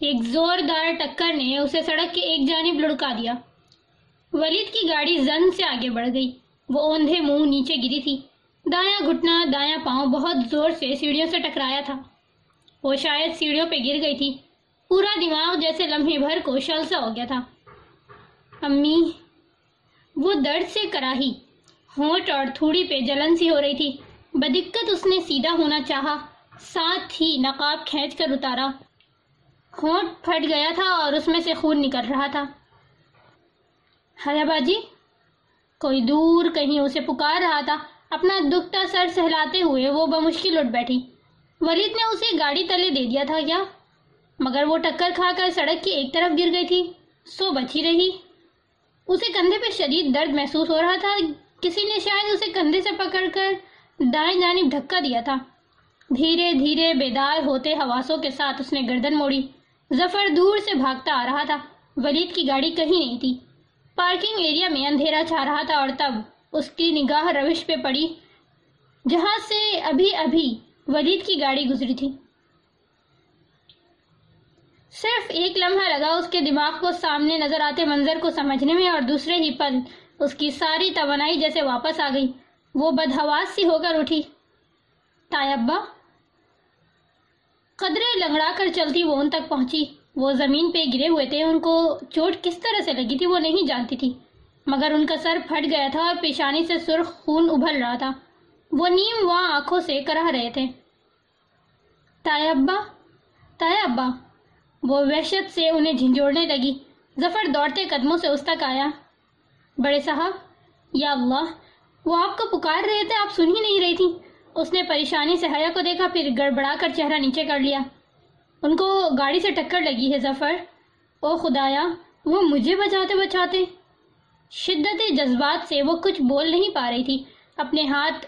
ایک زوردار ٹکر نے اسے سڑک کے ایک جانب لڑکا دیا۔ ولید کی گاڑی زن سے آگے بڑھ گئی۔ وہ اوندھے منہ نیچے گری تھی۔ دایاں گھٹنا، دایاں پاؤں بہت زور سے سیڑھیوں سے ٹکرایا تھا۔ وہ شاید سیڑھیوں پہ گر گئی تھی۔ پورا دماغ جیسے لمحے بھر کو شل سا ہو گیا تھا۔ امی، وہ درد سے کراہی، ہونٹ اور تھوڑی پہ جلن سی ہو رہی تھی۔ بدقت اس نے سیدھا ہونا چاہا، ساتھ ہی نقاب کھینچ کر اتارا۔ ہونٹ پھٹ گیا تھا اور اس میں سے خون نکل رہا تھا۔ ہاں حیا باجی کوئی دور کہیں اسے پکار رہا تھا۔ اپنا دکھتا سر سہلاتے ہوئے وہ بمشکل اٹھ بیٹھی۔ ولید نے اسے گاڑی تلے دے دیا تھا، کیا؟ مگر وہ ٹکر کھا کر سڑک کی ایک طرف گر گئی تھی۔ سو بچی رہی۔ اسے کندھے پہ شدید درد محسوس ہو رہا تھا۔ کسی نے شاید اسے کندھے سے پکڑ کر دائیں جانب دھکا دیا تھا۔ دھیرے دھیرے بیدار ہوتے حواسوں کے ساتھ اس نے گردن موڑی۔ ظفر دور سے بھاگتا آ رہا تھا۔ ولید کی گاڑی کہیں نہیں تھی۔ پارکنگ ایریا میں اندھیرا چھا رہا تھا اور تب اس کی نگاہ روش پہ پڑی۔ جہاں سے ابھی ابھی ولید کی گاڑی گزری تھی۔ صرف ایک لمحہ لگا اس کے دماغ کو سامنے نظر آتے منظر کو سمجھنے میں اور دوسرے ہی پل اس کی ساری توانائی جیسے واپس آ گئی۔ وہ بدہواس سی ہو کر اٹھی۔ تایبا قدرے لنگڑا کر چلتی وہ ان تک پہنچی۔ وہ زمین پہ گرے ہوئے تھے، ان کو چوٹ کس طرح سے لگی تھی وہ نہیں جانتی تھی۔ مگر ان کا سر پھٹ گیا تھا اور پیشانی سے سرخ خون ابھر رہا تھا۔ وہ نیم وہاں آنکھوں سے کرا رہے تھے۔ تایا ابا تایا ابا۔ وہ وحشت سے انہیں جھنجھوڑنے لگی۔ ظفر دوڑتے قدموں سے اس تک آیا۔ بڑے صاحب، یا اللہ، وہ آپ کو پکار رہے تھے، آپ سن ہی نہیں رہی تھی اس نے پریشانی سے حیا کو دیکھا، پھر گڑبڑا کر چہرہ نیچے کر لیا۔ ان کو گاڑی سے ٹکر لگی ہے، ظفر۔ او خدایا، وہ مجھے بچاتے بچاتے۔ شدت جذبات سے وہ کچھ بول نہیں پا رہی تھی۔ اپنے ہاتھ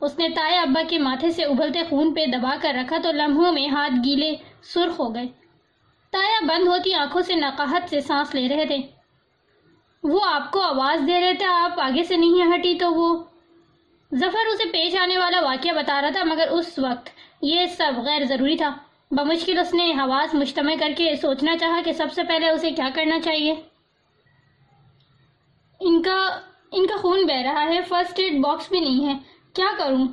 اس نے تایا ابا کے ماتھے سے ابھلتے خون پہ دبا کر رکھا تو لمحوں میں ہاتھ گیلے سرخ ہو گئے۔ تایا بند ہوتی آنکھوں سے نقاہت سے سانس لے رہے تھے۔ وہ آپ کو آواز دے رہے تھے، آپ آگے سے نہیں ہٹی تو وہ ظفر اسے پیش آنے والا واقعہ بتا رہا تھا، مگر اس وقت یہ سب غیر ضروری تھا۔ بمشکل اس نے حواس مجتمع کر کے سوچنا چاہا کہ سب سے پہلے اسے کیا کرنا چاہیے۔ ان کا ان کا خون بہ رہا ہے، فرسٹ ایڈ باکس بھی نہیں ہے۔ کیا کروں؟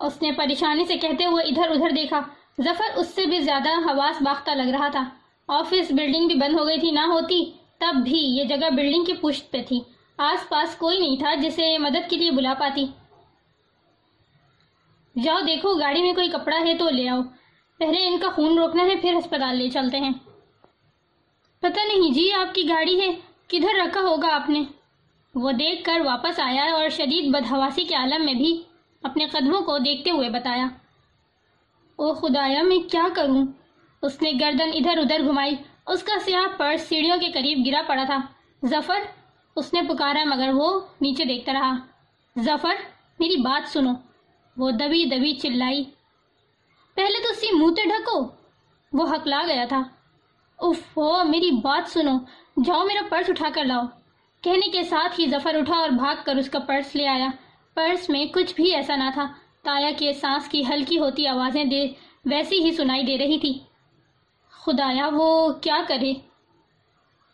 اس نے پریشانی سے کہتے ہوئے ادھر ادھر دیکھا۔ ظفر اس سے بھی زیادہ حواس باختہ لگ رہا تھا۔ آفس بلڈنگ بھی بند ہو گئی تھی، نہ ہوتی۔ تب بھی یہ جگہ بلڈنگ کی پشت پہ تھی۔ آس پاس کوئی نہیں تھا جسے مدد کے لیے بلا پاتی۔ جاؤ دیکھو، گاڑی میں کوئی کپڑا ہے تو لے آؤ۔ پہلے ان کا خون روکنا ہے، پھر ہسپتال لے چلتے ہیں۔ پتہ نہیں جی آپ کی گاڑی ہے، کدھر رکھا ہوگا آپ نے؟ وہ دیکھ کر واپس آیا اور شدید بدہواسی کے عالم میں بھی اپنے قدموں کو دیکھتے ہوئے بتایا۔ او خدایا، میں کیا کروں؟ اس نے گردن ادھر ادھر گھمائی۔ اس کا سیاہ پرس سیڑھیوں کے قریب گرا پڑا تھا۔ ظفر، اس نے پکارا مگر وہ نیچے دیکھتا رہا۔ ظفر، میری بات سنو۔ وہ دبی دبی چلائی۔ پہلے تو اسی منہ تے ڈھکو۔ وہ ہکلا گیا تھا۔ اف ہو، میری بات سنو۔ جاؤ میرا پرس اٹھا کر لاؤ۔ کہنے کے ساتھ ہی ظفر اٹھا اور بھاگ کر اس کا پرس لے آیا۔ پرس میں کچھ بھی ایسا نہ تھا۔ تایا کے سانس کی ہلکی ہوتی آوازیں دے، ویسی ہی سنائی دے رہی تھی۔ خدایا، وہ کیا کرے؟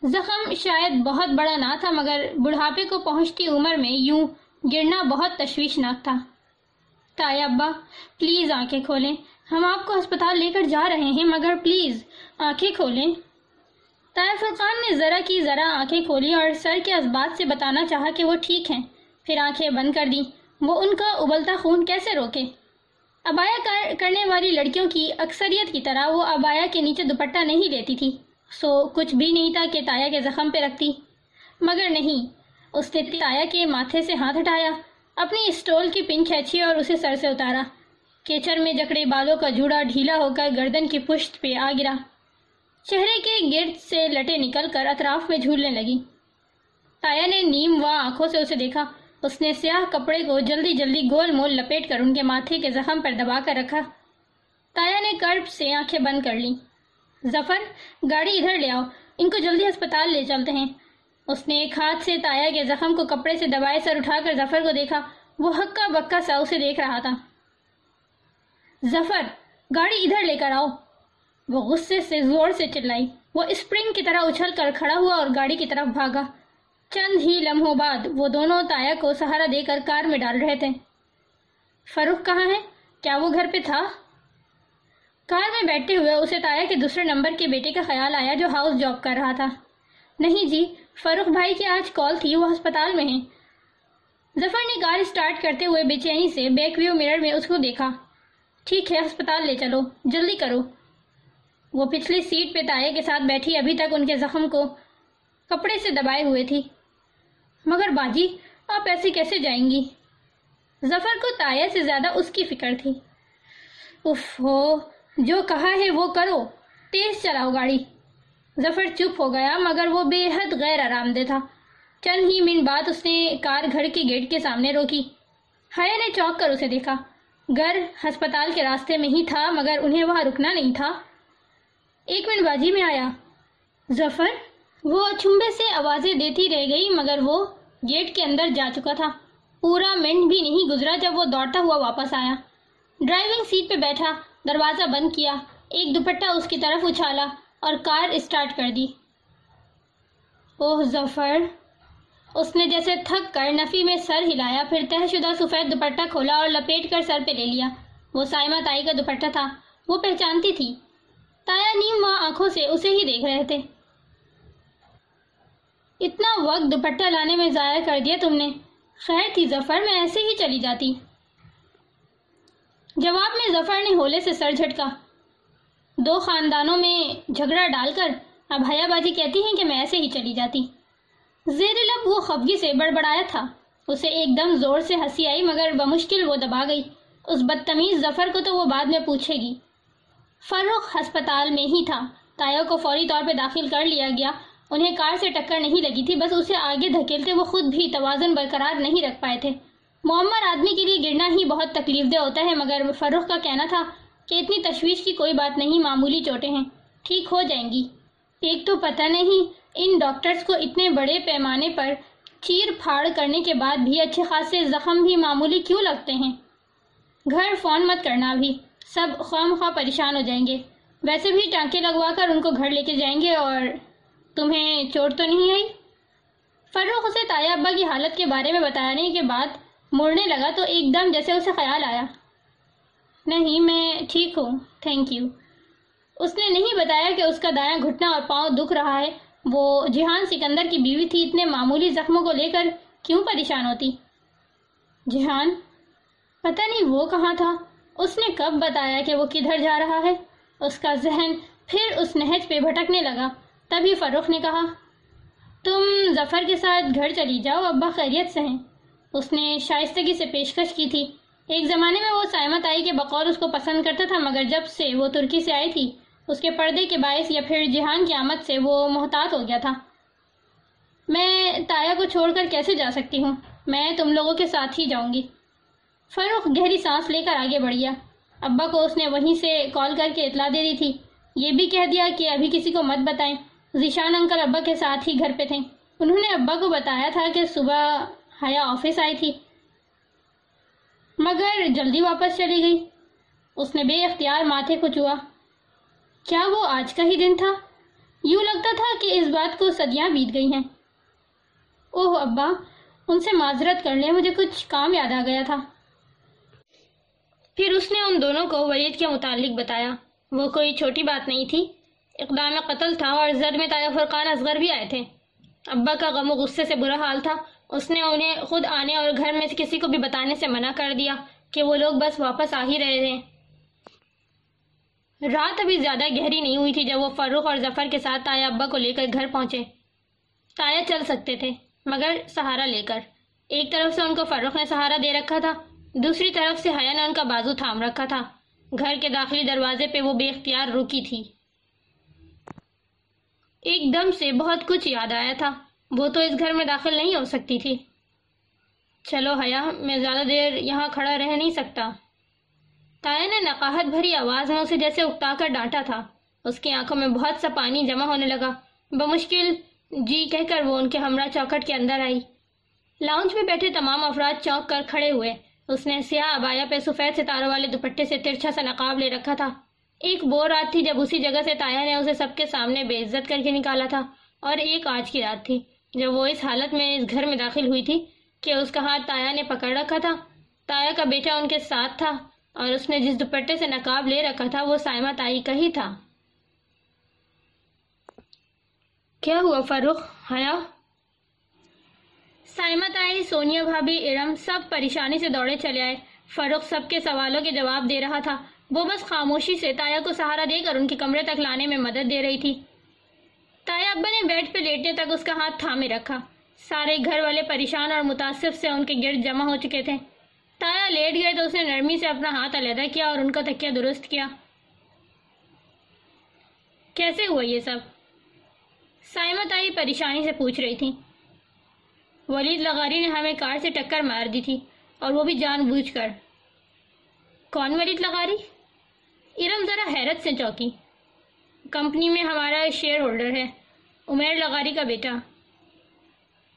زخم شاید بہت بڑا نہ تھا، مگر بڑھاپے کو پہنچتی عمر میں یوں گرنا بہت تشویشناک تھا۔ تایا ابا۔ پلیز آنکھیں کھولیں۔ ہم آپ کو ہسپتال لے کر جا رہے ہیں، مگر پلیز آنکھیں کھولیں۔ تایا فرقان نے ذرا کی ذرا آنکھیں کھولی اور سر کے اسبات سے بتانا چاہا کہ وہ ٹھیک ہیں۔ پھر آنکھیں بند کر دیں۔ وہ ان کا ابلتا خون کیسے روکے؟ ابایا کرنے والی لڑکیوں کی اکثریت کی طرح وہ ابایا کے نیچے دوپٹہ نہیں لیتی تھی۔ سو کچھ بھی نہیں تھا کہ تایا کے زخم پہ رکھتی۔ مگر نہیں، اس نے تایا کے ماتھے سے ہاتھ ہٹایا۔ اپنی اسٹول کی پن کھینچی اور اسے سر سے اتارا۔ کیچر میں جکڑے بالوں کا جوڑا ڈھیلا ہو کر گردن کی پشت پہ آ گرا۔ چہرے کے گرد سے لٹے نکل کر اطراف میں جھولنے لگی۔ تایا نے نیم و آنکھوں سے اسے دیکھا۔ اس نے سیاہ کپڑے کو جلدی جلدی گول مول لپیٹ کر ان کے ماتھے کے زخم پر دبا کر رکھا۔ تایا نے کرب سے آنکھیں بند کر لی ظفر، گاڑی ادھر لے آؤ۔ ان کو جلدی ہسپتال لے چلتے ہیں۔ اس نے ایک ہاتھ سے تایا کے زخم کو کپڑے سے دبائے سر اٹھا کر ظفر کو دیکھا۔ وہ ہکا بکا سا اسے دیکھ رہا تھا۔ ظفر، گاڑی ادھر لے کر آؤ۔ وہ غصے سے زور سے چلائی۔ وہ اسپرنگ کی طرح اچھل کر کھڑا ہوا اور گاڑی کی طرف بھاگا۔ چند ہی لمحوں بعد وہ دونوں تایا کو سہارا دے کر کار میں ڈال رہے تھے۔ فروخ کہاں ہے؟ کیا وہ گھر پہ تھا؟ کار میں بیٹھتے ہوئے اسے تایا کے دوسرے نمبر کے بیٹے کا خیال آیا جو ہاؤس جاب کر رہا تھا۔ نہیں جی فروخ بھائی کی آج کال تھی، وہ ہسپتال میں ہیں۔ ظفر نے کار سٹارٹ کرتے ہوئے بے چینی سے بیک ویو مرر میں اس کو دیکھا۔ ٹھیک ہے، ہسپتال لے چلو، جلدی کرو۔ وہ پچھلی سیٹ پہ تائے کے ساتھ بیٹھی، ابھی تک ان کے زخم کو کپڑے سے دبائے ہوئے تھی۔ مگر باجی، آپ ایسے کیسے جائیں گی؟ ظفر کو تایا سے زیادہ اس کی فکر تھی۔ اف ہو جو کہا ہے وہ کرو۔ تیز چلاؤ گاڑی۔ ظفر چپ ہو گیا، مگر وہ بے حد غیر آرام دہ تھا۔ چند ہی منٹ بعد اس نے کار گھر کے گیٹ کے سامنے روکی۔ ہیا نے چوک کر اسے دیکھا۔ گھر ہسپتال کے راستے میں ہی تھا، مگر انہیں وہاں رکنا نہیں تھا۔ ایک منٹ باجی میں آیا۔ ظفر، وہ چھمبے سے آوازیں دیتی رہ گئی، مگر وہ گیٹ کے اندر جا چکا تھا۔ پورا منٹ بھی نہیں گزرا جب وہ دوڑتا ہوا واپس آیا۔ ڈرائیونگ سیٹ پہ بیٹھا، دروازہ بند کیا، ایک دوپٹہ اس کی طرف اچھالا۔ اور کار اسٹارٹ کر دی۔ اوہ ظفر، اس نے جیسے تھک کر نفی میں سر ہلایا، پھر تہ شدہ سفید دوپٹہ کھولا اور لپیٹ کر سر پہ لے لیا۔ وہ سائمہ تائی کا دوپٹہ تھا، وہ پہچانتی تھی۔ تایا نیم وہاں آنکھوں سے اسے ہی دیکھ رہے تھے۔ اتنا وقت دوپٹہ لانے میں ضائع کر دیا تم نے۔ خیر تھی ظفر، میں ایسے ہی چلی جاتی۔ جواب میں ظفر نے ہولے سے سر جھٹکا۔ دو خاندانوں میں جھگڑا ڈال کر اب حیا کہتی ہیں کہ میں ایسے ہی چلی جاتی۔ زیر لب وہ خفگی سے بڑبڑایا تھا۔ اسے ایک دم زور سے ہنسی آئی مگر بمشکل وہ دبا گئی۔ اس بدتمیز ظفر کو تو وہ بعد میں پوچھے گی۔ فروخ ہسپتال میں ہی تھا۔ تایا کو فوری طور پہ داخل کر لیا گیا۔ انہیں کار سے ٹکر نہیں لگی تھی، بس اسے آگے دھکیلتے وہ خود بھی توازن برقرار نہیں رکھ پائے تھے۔ معمر آدمی کے لیے گرنا ہی بہت تکلیف دہ ہوتا ہے، مگر فروخ کا کہنا تھا کہ اتنی تشویش کی کوئی بات نہیں، معمولی چوٹیں ہیں۔ ٹھیک ہو جائیں گی۔ ایک تو پتہ نہیں ان ڈاکٹرز کو اتنے بڑے پیمانے پر چیر پھاڑ کرنے کے بعد بھی اچھے خاصے زخم بھی معمولی کیوں لگتے ہیں؟ گھر فون مت کرنا بھی۔ سب خواہ خواہ پریشان ہو جائیں گے۔ ویسے بھی ٹانکے لگوا کر ان کو گھر لے کے جائیں گے اور تمہیں چوٹ تو نہیں آئی؟ فروخ اسے تایا ابا کی حالت کے بارے میں بتانے کے بعد مڑنے لگا تو ایک دم جیسے اسے خیال آیا۔ نہیں، میں ٹھیک ہوں تھینک یو اس نے نہیں بتایا کہ اس کا دایاں گھٹنا اور پاؤں دکھ رہا ہے۔ وہ جہان سکندر کی بیوی تھی، اتنے معمولی زخموں کو لے کر کیوں پریشان ہوتی؟ جہان، پتہ نہیں وہ کہاں تھا۔ اس نے کب بتایا کہ وہ کدھر جا رہا ہے؟ اس کا ذہن پھر اس نہج پہ بھٹکنے لگا۔ تبھی فروخ نے کہا، تم ظفر کے ساتھ گھر چلی جاؤ، ابا خیریت سے ہیں۔ اس نے شائستگی سے پیشکش کی تھی۔ ایک زمانے میں وہ سائمت آئی کے بقول اس کو پسند کرتا تھا، مگر جب سے وہ ترکی سے آئی تھی، اس کے پردے کے باعث یا پھر جہان کی آمد سے وہ محتاط ہو گیا تھا۔ میں تایا کو چھوڑ کر کیسے جا سکتی ہوں؟ میں تم لوگوں کے ساتھ ہی جاؤں گی۔ فروخ گہری سانس لے کر آگے بڑھ گیا۔ ابا کو اس نے وہیں سے کال کر کے اطلاع دے دی تھی۔ یہ بھی کہہ دیا کہ ابھی کسی کو مت بتائیں۔ ذیشان انکل ابا کے ساتھ ہی گھر پہ تھے۔ انہوں نے ابا کو بتایا تھا کہ صبح حیا آفس آئی تھی۔ مگر جلدی واپس چلی گئی۔ اس نے بے اختیار ماتھے کو چوا کیا وہ آج کا ہی دن تھا؟ یوں لگتا تھا کہ اس بات کو صدیاں بیت گئی ہیں۔ اوہ ابا، ان سے معذرت کر لیں مجھے کچھ کام یاد آ گیا تھا۔ پھر اس نے ان دونوں کو ولید کے متعلق بتایا۔ وہ کوئی چھوٹی بات نہیں تھی۔ اقدام قتل تھا اور زد میں تایا فرقان اصغر بھی آئے تھے۔ ابا کا غم و غصے سے برا حال تھا۔ اس نے انہیں خود آنے اور گھر میں سے کسی کو بھی بتانے سے منع کر دیا کہ وہ لوگ بس واپس آ ہی رہے تھے رات ابھی زیادہ گہری نہیں ہوئی تھی جب وہ فروخ اور ظفر کے ساتھ تایا ابا کو لے کر گھر پہنچے۔ تایا چل سکتے تھے، مگر سہارا لے کر۔ ایک طرف سے ان کو فروخ نے سہارا دے رکھا تھا، دوسری طرف سے حیا نے ان کا بازو تھام رکھا تھا۔ گھر کے داخلی دروازے پہ وہ بے اختیار رکی تھی۔ ایک دم سے بہت کچھ یاد آیا تھا۔ وہ تو اس گھر میں داخل نہیں ہو سکتی تھی۔ چلو حیا، میں زیادہ دیر یہاں کھڑا رہ نہیں سکتا۔ تایا نے نقاہت بھری آواز میں اسے جیسے اکتا کر ڈانٹا تھا۔ اس کی آنکھوں میں بہت سا پانی جمع ہونے لگا۔ بمشکل جی کہہ کر وہ ان کے ہمراہ چوکٹ کے اندر آئی۔ لاؤنج میں بیٹھے تمام افراد چوک کر کھڑے ہوئے۔ اس نے سیاہ ابایا پہ سفید ستاروں والے دوپٹے سے ترچھا سا نقاب لے رکھا تھا۔ ایک وہ رات تھی جب اسی جگہ سے تایا نے اسے سب کے سامنے بے عزت کر کے نکالا تھا۔ اور ایک آج کی رات تھی۔ جب وہ اس حالت میں اس گھر میں داخل ہوئی تھی کہ اس کا ہاتھ تایا نے پکڑ رکھا تھا، تایا کا بیٹا ان کے ساتھ تھا اور اس نے جس دوپٹے سے نقاب لے رکھا تھا، وہ سائمہ تائی کا ہی تھا۔ کیا ہوا فاروق؟ حیا؟ سائمہ تائی، سونیا بھابی ارم سب پریشانی سے دوڑے چلے آئے۔ فاروق سب کے سوالوں کے جواب دے رہا تھا۔ وہ بس خاموشی سے تایا کو سہارا دے کر ان کے کمرے تک لانے میں مدد دے رہی تھی۔ تایا ابا نے بیڈ پہ لیٹنے تک اس کا ہاتھ تھامے رکھا۔ سارے گھر والے پریشان اور متاثر سے ان کے گرد جمع ہو چکے تھے۔ تایا لیٹ گئے تو اس نے نرمی سے اپنا ہاتھ علیحدہ کیا اور ان کا تکیہ درست کیا۔ کیسے ہوا یہ سب؟ سائمہ تائی پریشانی سے پوچھ رہی تھی۔ ولید لغاری نے ہمیں کار سے ٹکر مار دی تھی اور وہ بھی جان بوجھ کر۔ کون ولید لغاری؟ ارم ذرا حیرت سے چوکی کمپنی میں ہمارا شیئر ہولڈر ہے۔ عمیر لغاری کا بیٹا۔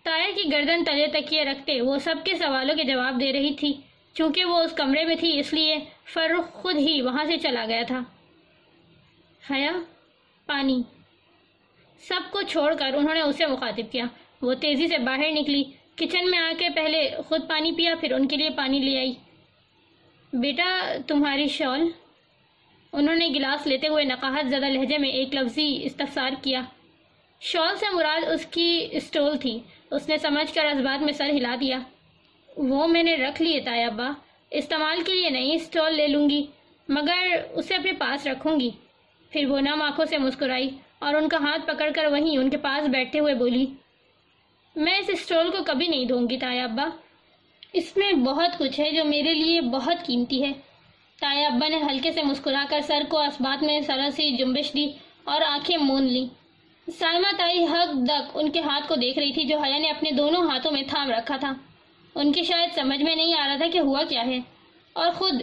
تایا کی گردن تلے تکیے رکھتے وہ سب کے سوالوں کے جواب دے رہی تھی۔ چونکہ وہ اس کمرے میں تھی، اس لیے فرخ خود ہی وہاں سے چلا گیا تھا۔ حیا، پانی۔ سب کو چھوڑ کر انہوں نے اسے مخاطب کیا۔ وہ تیزی سے باہر نکلی۔ کچن میں آ کے پہلے خود پانی پیا، پھر ان کے لیے پانی لے آئی۔ بیٹا، تمہاری شال۔ انہوں نے گلاس لیتے ہوئے نقاہت زدہ لہجے میں ایک لفظی استفسار کیا۔ شال سے مراد اس کی اسٹول تھی۔ اس نے سمجھ کر اس بات میں سر ہلا دیا۔ وہ میں نے رکھ لیے تایا ابا۔ استعمال کے لیے نہیں اسٹال لے لوں گی، مگر اسے اپنے پاس رکھوں گی۔ پھر وہ نم آنکھوں سے مسکرائی اور ان کا ہاتھ پکڑ کر وہیں ان کے پاس بیٹھتے ہوئے بولی، میں اس اسٹول کو کبھی نہیں دوں گی تایا ابا۔ اس میں بہت کچھ ہے جو میرے لیے بہت قیمتی ہے۔ تایا ابا نے ہلکے سے مسکرا کر سر کو اسبات میں سرا سی جنبش دی اور آنکھیں مون لی سائمہ تائی حق دک ان کے ہاتھ کو دیکھ رہی تھی جو حیا نے اپنے دونوں ہاتھوں میں تھام رکھا تھا۔ ان کی شاید سمجھ میں نہیں آ رہا تھا کہ ہوا کیا ہے۔ اور خود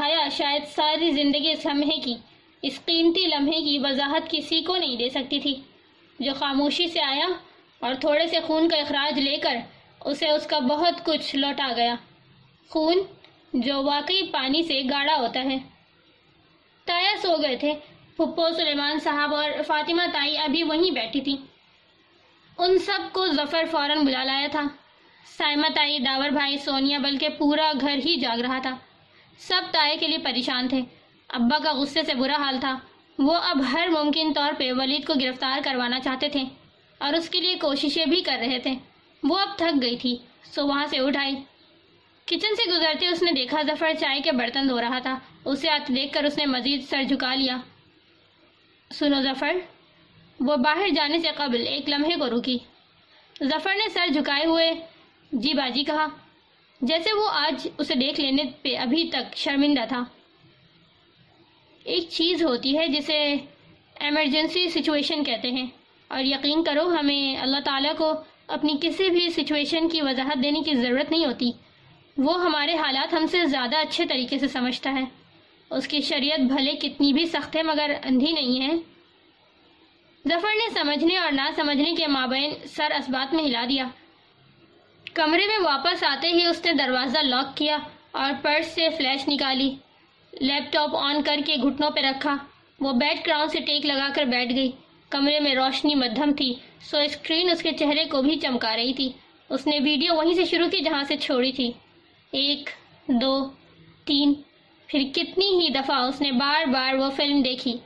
حیا شاید ساری زندگی اس لمحے کی، اس قیمتی لمحے کی وضاحت کسی کو نہیں دے سکتی تھی۔ جو خاموشی سے آیا اور تھوڑے سے خون کا اخراج لے کر اسے اس کا بہت کچھ لوٹا گیا۔ خون جو واقعی پانی سے گاڑا ہوتا ہے۔ تایا سو گئے تھے۔ پھپھو سلیمان صاحب اور فاطمہ تائی ابھی وہیں بیٹھی تھی ان سب کو ظفر فوراً بلا لایا تھا۔ سائمہ تائی، داور بھائی، سونیا، بلکہ پورا گھر ہی جاگ رہا تھا۔ سب تائے کے لیے پریشان تھے۔ ابا کا غصے سے برا حال تھا۔ وہ اب ہر ممکن طور پہ ولید کو گرفتار کروانا چاہتے تھے اور اس کے لیے کوششیں بھی کر رہے تھے۔ وہ اب تھک گئی تھی۔ سو وہاں سے اٹھ آئی۔ کچن سے گزرتے اس نے دیکھا ظفر چائے کے برتن دھو رہا تھا۔ اسے آتے دیکھ کر اس نے مزید سر جھکا لیا۔ سنو ظفر، وہ باہر جانے سے قبل ایک لمحے کو رکی ظفر نے سر جھکائے ہوئے جی باجی کہا، جیسے وہ آج اسے دیکھ لینے پہ ابھی تک شرمندہ تھا۔ ایک چیز ہوتی ہے جسے ایمرجنسی سچویشن کہتے ہیں، اور یقین کرو ہمیں اللہ تعالیٰ کو اپنی کسی بھی سچویشن کی وضاحت دینے کی ضرورت نہیں ہوتی۔ وہ ہمارے حالات ہم سے زیادہ اچھے طریقے سے سمجھتا ہے۔ اس کی شریعت بھلے کتنی بھی سخت ہے، مگر اندھی نہیں ہے۔ ظفر نے سمجھنے اور نہ سمجھنے کے مابین سر اسبات میں ہلا دیا۔ کمرے میں واپس آتے ہی اس نے دروازہ لاک کیا اور پرس سے فلیش نکالی۔ لیپ ٹاپ آن کر کے گھٹنوں پہ رکھا۔ وہ بیڈ کراؤن سے ٹیک لگا کر بیٹھ گئی۔ کمرے میں روشنی مدھم تھی، سو اسکرین اس کے چہرے کو بھی چمکا رہی تھی۔ اس نے ویڈیو وہیں سے شروع کی جہاں سے چھوڑی تھی۔ ایک، دو، تین۔ پھر کتنی ہی دفعہ اس نے بار بار وہ فلم دیکھی۔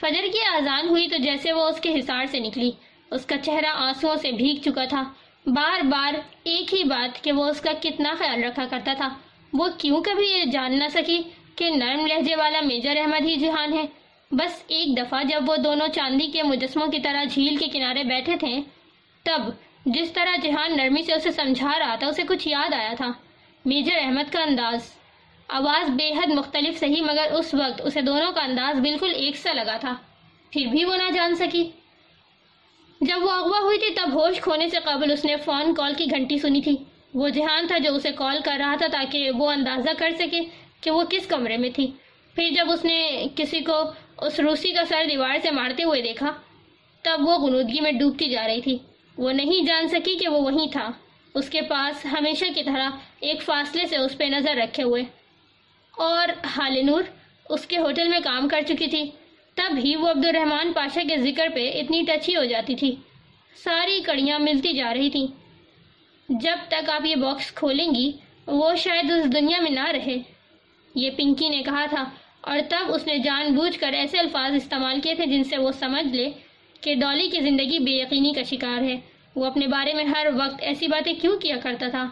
فجر کی آزان ہوئی تو جیسے وہ اس کے حصار سے نکلی۔ اس کا چہرہ آنسوؤں سے بھیگ چکا تھا۔ بار بار ایک ہی بات کہ وہ اس کا کتنا خیال رکھا کرتا تھا۔ وہ کیوں کبھی یہ جان نہ سکی کہ نرم لہجے والا میجر احمد ہی جہان ہے۔ بس ایک دفعہ جب وہ دونوں چاندی کے مجسموں کی طرح جھیل کے کنارے بیٹھے تھے، تب جس طرح جہان نرمی سے اسے سمجھا رہا تھا، اسے کچھ یاد آیا تھا۔ میجر احمد کا انداز۔ آواز بے حد مختلف سہی، مگر اس وقت اسے دونوں کا انداز بالکل ایک سا لگا تھا۔ پھر بھی وہ نہ جان سکی۔ جب وہ اغوا ہوئی تھی، تب ہوش کھونے سے قبل اس نے فون کال کی گھنٹی سنی تھی۔ وہ جہان تھا جو اسے کال کر رہا تھا تاکہ وہ اندازہ کر سکے کہ وہ کس کمرے میں تھی۔ پھر جب اس نے کسی کو اس روسی کا سر دیوار سے مارتے ہوئے دیکھا، تب وہ غنودگی میں ڈوبتی جا رہی تھی۔ وہ نہیں جان سکی کہ وہ وہیں تھا۔ اس کے پاس ہمیشہ کی طرح ایک فاصلے سے اس پہ نظر رکھے ہوئے۔ اور حال نور اس کے ہوٹل میں کام کر چکی تھی۔ تب ہی وہ عبد الرحمن پاشا کے ذکر پہ اتنی ٹچی ہو جاتی تھی۔ ساری کڑیاں ملتی جا رہی تھیں۔ جب تک آپ یہ باکس کھولیں گی، وہ شاید اس دنیا میں نہ رہے۔ یہ پنکی نے کہا تھا۔ اور تب اس نے جان بوجھ کر ایسے الفاظ استعمال کیے تھے جن سے وہ سمجھ لے کہ ڈالی کی زندگی بے یقینی کا شکار ہے۔ وہ اپنے بارے میں ہر وقت ایسی باتیں کیوں کیا کرتا تھا؟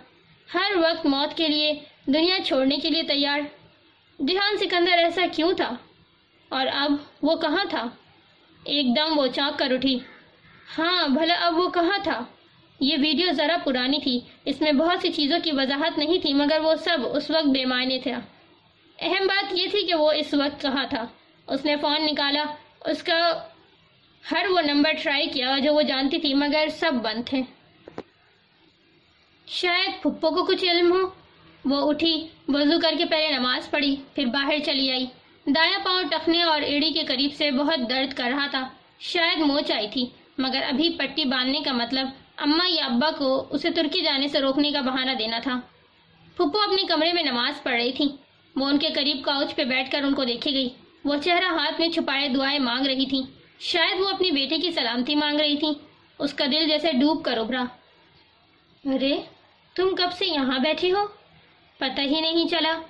ہر وقت موت کے لیے، دنیا چھوڑنے کے لیے تیار۔ جہان سکندر ایسا کیوں تھا؟ اور اب وہ کہاں تھا؟ ایک دم وہ چاک کر اٹھی۔ ہاں بھلا اب وہ کہاں تھا؟ یہ ویڈیو ذرا پرانی تھی۔ اس میں بہت سی چیزوں کی وضاحت نہیں تھی، مگر وہ سب اس وقت بے معنی تھا اہم بات یہ تھی کہ وہ اس وقت کہاں تھا۔ اس نے فون نکالا۔ اس کا ہر وہ نمبر ٹرائی کیا جو وہ جانتی تھی، مگر سب بند تھے۔ شاید پھپھو کو کچھ علم ہو؟ وہ اٹھی، وضو کر کے پہلے نماز پڑھی، پھر باہر چلی آئی۔ دایا پاؤں ٹخنے اور ایڑی کے قریب سے بہت درد کر رہا تھا۔ شاید موچ آئی تھی، مگر ابھی پٹی باندھنے کا مطلب اماں یا ابا کو اسے ترکی جانے سے روکنے کا بہانہ دینا تھا۔ پھپھو اپنے کمرے میں نماز پڑھ رہی تھی۔ وہ ان کے قریب کاؤچ پہ بیٹھ کر ان کو دیکھے گئی۔ وہ چہرہ ہاتھ میں چھپائے دعائیں مانگ رہی تھی۔ شاید وہ اپنی بیٹے کی سلامتی مانگ رہی تھی۔ اس کا دل جیسے ڈوب کر ابھرا۔ ارے، تم کب سے یہاں بیٹھی ہو؟ پتہ ہی نہیں چلا۔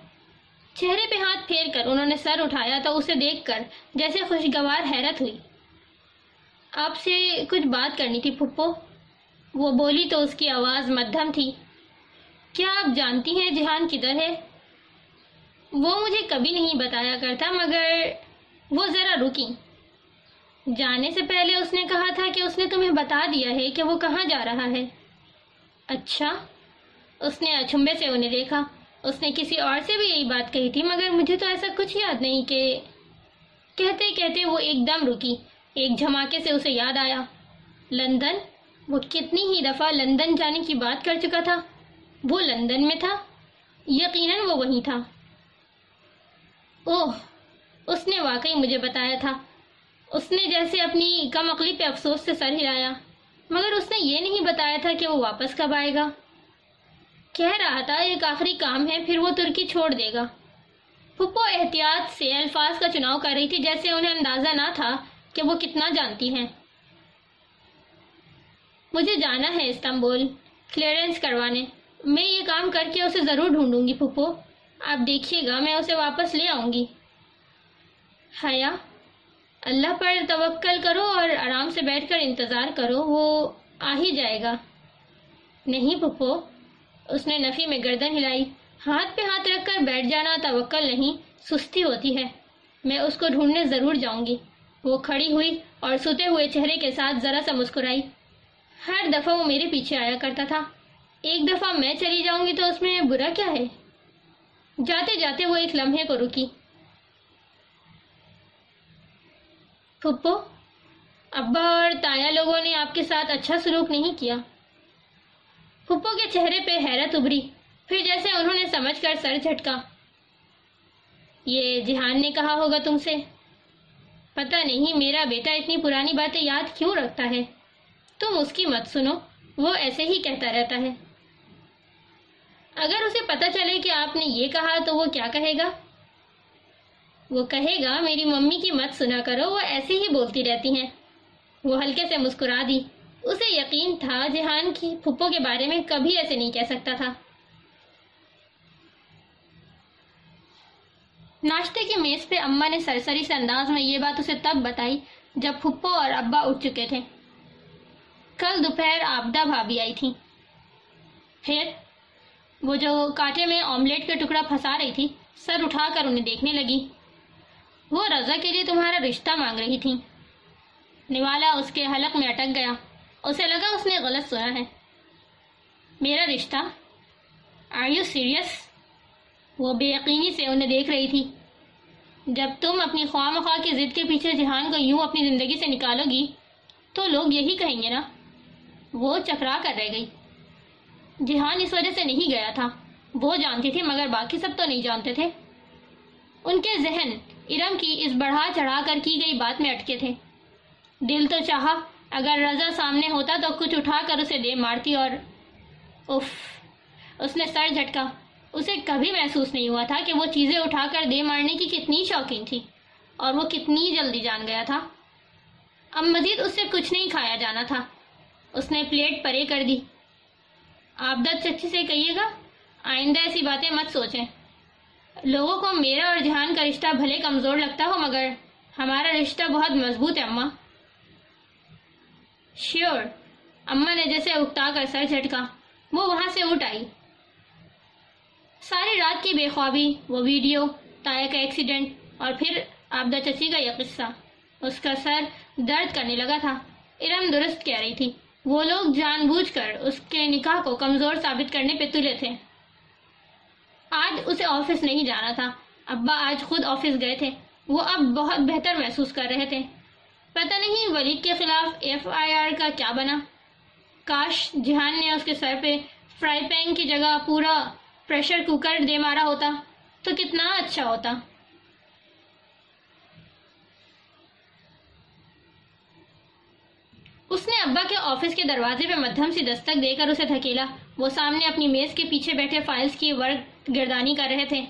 چہرے پہ ہاتھ پھیر کر انہوں نے سر اٹھایا تو اسے دیکھ کر جیسے خوشگوار حیرت ہوئی۔ آپ سے کچھ بات کرنی تھی پھپھو۔ وہ بولی تو اس کی آواز مدھم تھی۔ کیا آپ جانتی ہیں جہان کدھر ہے؟ وہ مجھے کبھی نہیں بتایا کرتا، مگر وہ ذرا رکی۔ جانے سے پہلے اس نے کہا تھا کہ اس نے تمہیں بتا دیا ہے کہ وہ کہاں جا رہا ہے۔ اچھا۔ اس نے اچھمبے سے انہیں دیکھا۔ اس نے کسی اور سے بھی یہی بات کہی تھی، مگر مجھے تو ایسا کچھ یاد نہیں کہ کہتے کہتے وہ ایک دم رکی، ایک جھماکے سے اسے یاد آیا۔ لندن؟ وہ کتنی ہی دفعہ لندن جانے کی بات کر چکا تھا۔ وہ لندن میں تھا، یقیناً وہ وہیں تھا۔ اوہ، اس نے واقعی مجھے بتایا تھا۔ اس نے جیسے اپنی کم عقلی پہ افسوس سے سر ہلایا، مگر اس نے یہ نہیں بتایا تھا کہ وہ واپس کب آئے گا۔ کہہ رہا تھا ایک آخری کام ہے، پھر وہ ترکی چھوڑ دے گا۔ پھپھو احتیاط سے الفاظ کا چناؤ کر رہی تھی، جیسے انہیں اندازہ نہ تھا کہ وہ کتنا جانتی ہیں۔ مجھے جانا ہے استنبول، کلیئرنس کروانے۔ میں یہ کام کر کے اسے ضرور ڈھونڈوں گی، پھپھو۔ آپ دیکھیے گا، میں اسے واپس لے آؤں گی۔ حیا، اللہ پر توکل کرو اور آرام سے بیٹھ کر انتظار کرو، وہ آ ہی جائے گا۔ نہیں پھپھو۔ اس نے نفی میں گردن ہلائی۔ ہاتھ پہ ہاتھ رکھ کر بیٹھ جانا توکل نہیں، سستی ہوتی ہے۔ میں اس کو ڈھونڈنے ضرور جاؤں گی۔ وہ کھڑی ہوئی اور سوتے ہوئے چہرے کے ساتھ ذرا سا مسکرائی۔ ہر دفعہ وہ میرے پیچھے آیا کرتا تھا۔ ایک دفعہ میں چلی جاؤں گی تو اس میں برا کیا ہے؟ جاتے جاتے وہ ایک لمحے کو رکی۔ پھپھو، ابا اور تایا لوگوں نے آپ کے ساتھ اچھا سلوک نہیں کیا۔ پھپھو کے چہرے پہ حیرت ابری پھر جیسے انہوں نے سمجھ کر سر جھٹکا۔ یہ جہان نے کہا ہوگا تم سے۔ پتہ نہیں میرا بیٹا اتنی پرانی باتیں یاد کیوں رکھتا ہے۔ تم اس کی مت سنو، وہ ایسے ہی کہتا رہتا ہے۔ اگر اسے پتہ چلے کہ آپ نے یہ کہا تو وہ کیا کہے گا؟ وہ کہے گا، میری ممی کی مت سنا کرو، وہ ایسے ہی بولتی رہتی ہیں۔ وہ ہلکے سے مسکرا دی۔ اسے یقین تھا جہان کی پھپھو کے بارے میں کبھی ایسے نہیں کہہ سکتا تھا۔ ناشتے کی میز پہ اماں نے سرسری سے انداز میں یہ بات اسے تب بتائی جب پھپھو اور ابا اٹھ چکے تھے۔ کل دوپہر آبدہ بھابی آئی تھی۔ پھر وہ جو کاٹے میں آملیٹ کا ٹکڑا پھنسا رہی تھی، سر اٹھا کر انہیں دیکھنے لگی۔ وہ رضا کے لیے تمہارا رشتہ مانگ رہی تھی نوالا اس کے حلق میں اٹک گیا۔ اسے لگا اس نے غلط سنا ہے۔ میرا رشتہ آر یو سیریس وہ بے یقینی سے انہیں دیکھ رہی تھی۔ جب تم اپنی خواہ مخواہ کی ضد کے پیچھے جہان کو یوں اپنی زندگی سے نکالو گی، تو لوگ یہی کہیں گے نا۔ وہ چکرا کر رہ گئی۔ جہان اس وجہ سے نہیں گیا تھا۔ وہ جانتی تھی مگر باقی سب تو نہیں جانتے تھے۔ ان کے ذہن ارم کی اس بڑھا چڑھا کر کی گئی بات میں اٹکے تھے۔ دل تو چاہا۔ اگر رضا سامنے ہوتا تو کچھ اٹھا کر اسے دے مارتی اور اف اس نے سر جھٹکا۔ اسے کبھی محسوس نہیں ہوا تھا کہ وہ چیزیں اٹھا کر دے مارنے کی کتنی شوقین تھی اور وہ کتنی جلدی جان گیا تھا۔ اب مزید اس سے کچھ نہیں کھایا جانا تھا۔ اس نے پلیٹ پرے کر دی۔ آپ دت چچی سے کہیے گا؟ آئندہ ایسی باتیں مت سوچیں۔ لوگوں کو میرا اور جہان کا رشتہ بھلے کمزور لگتا ہو، مگر ہمارا رشتہ بہت مضبوط ہے، اماں۔ شیور اماں نے جیسے اٹھا کر سر جھٹکا وہ وہاں سے اٹھ آئی ساری رات کی بے خوابی وہ ویڈیو تایا کا ایکسیڈنٹ اور پھر آبدہ چچی کا یہ قصہ اس کا سر درد کرنے لگا تھا ارم درست کہہ رہی تھی وہ لوگ جان بوجھ کر اس کے نکاح کو کمزور ثابت کرنے پہ تلے تھے آج اسے آفس نہیں جانا تھا ابا آج خود آفس گئے تھے وہ اب بہت بہتر محسوس کر رہے تھے پتہ نہیں ولید کے خلاف ایف آئی آر کا کیا بنا۔ کاش جہان نے اس کے سر پہ فرائی پین کی جگہ پورا پریشر کوکر دے مارا ہوتا تو کتنا اچھا ہوتا۔ اس نے ابا کے آفس کے دروازے پہ مدھم سی دستک دے کر اسے دھکیلا۔ وہ سامنے اپنی میز کے پیچھے بیٹھے فائلز کی ورک گردانی کر رہے تھے۔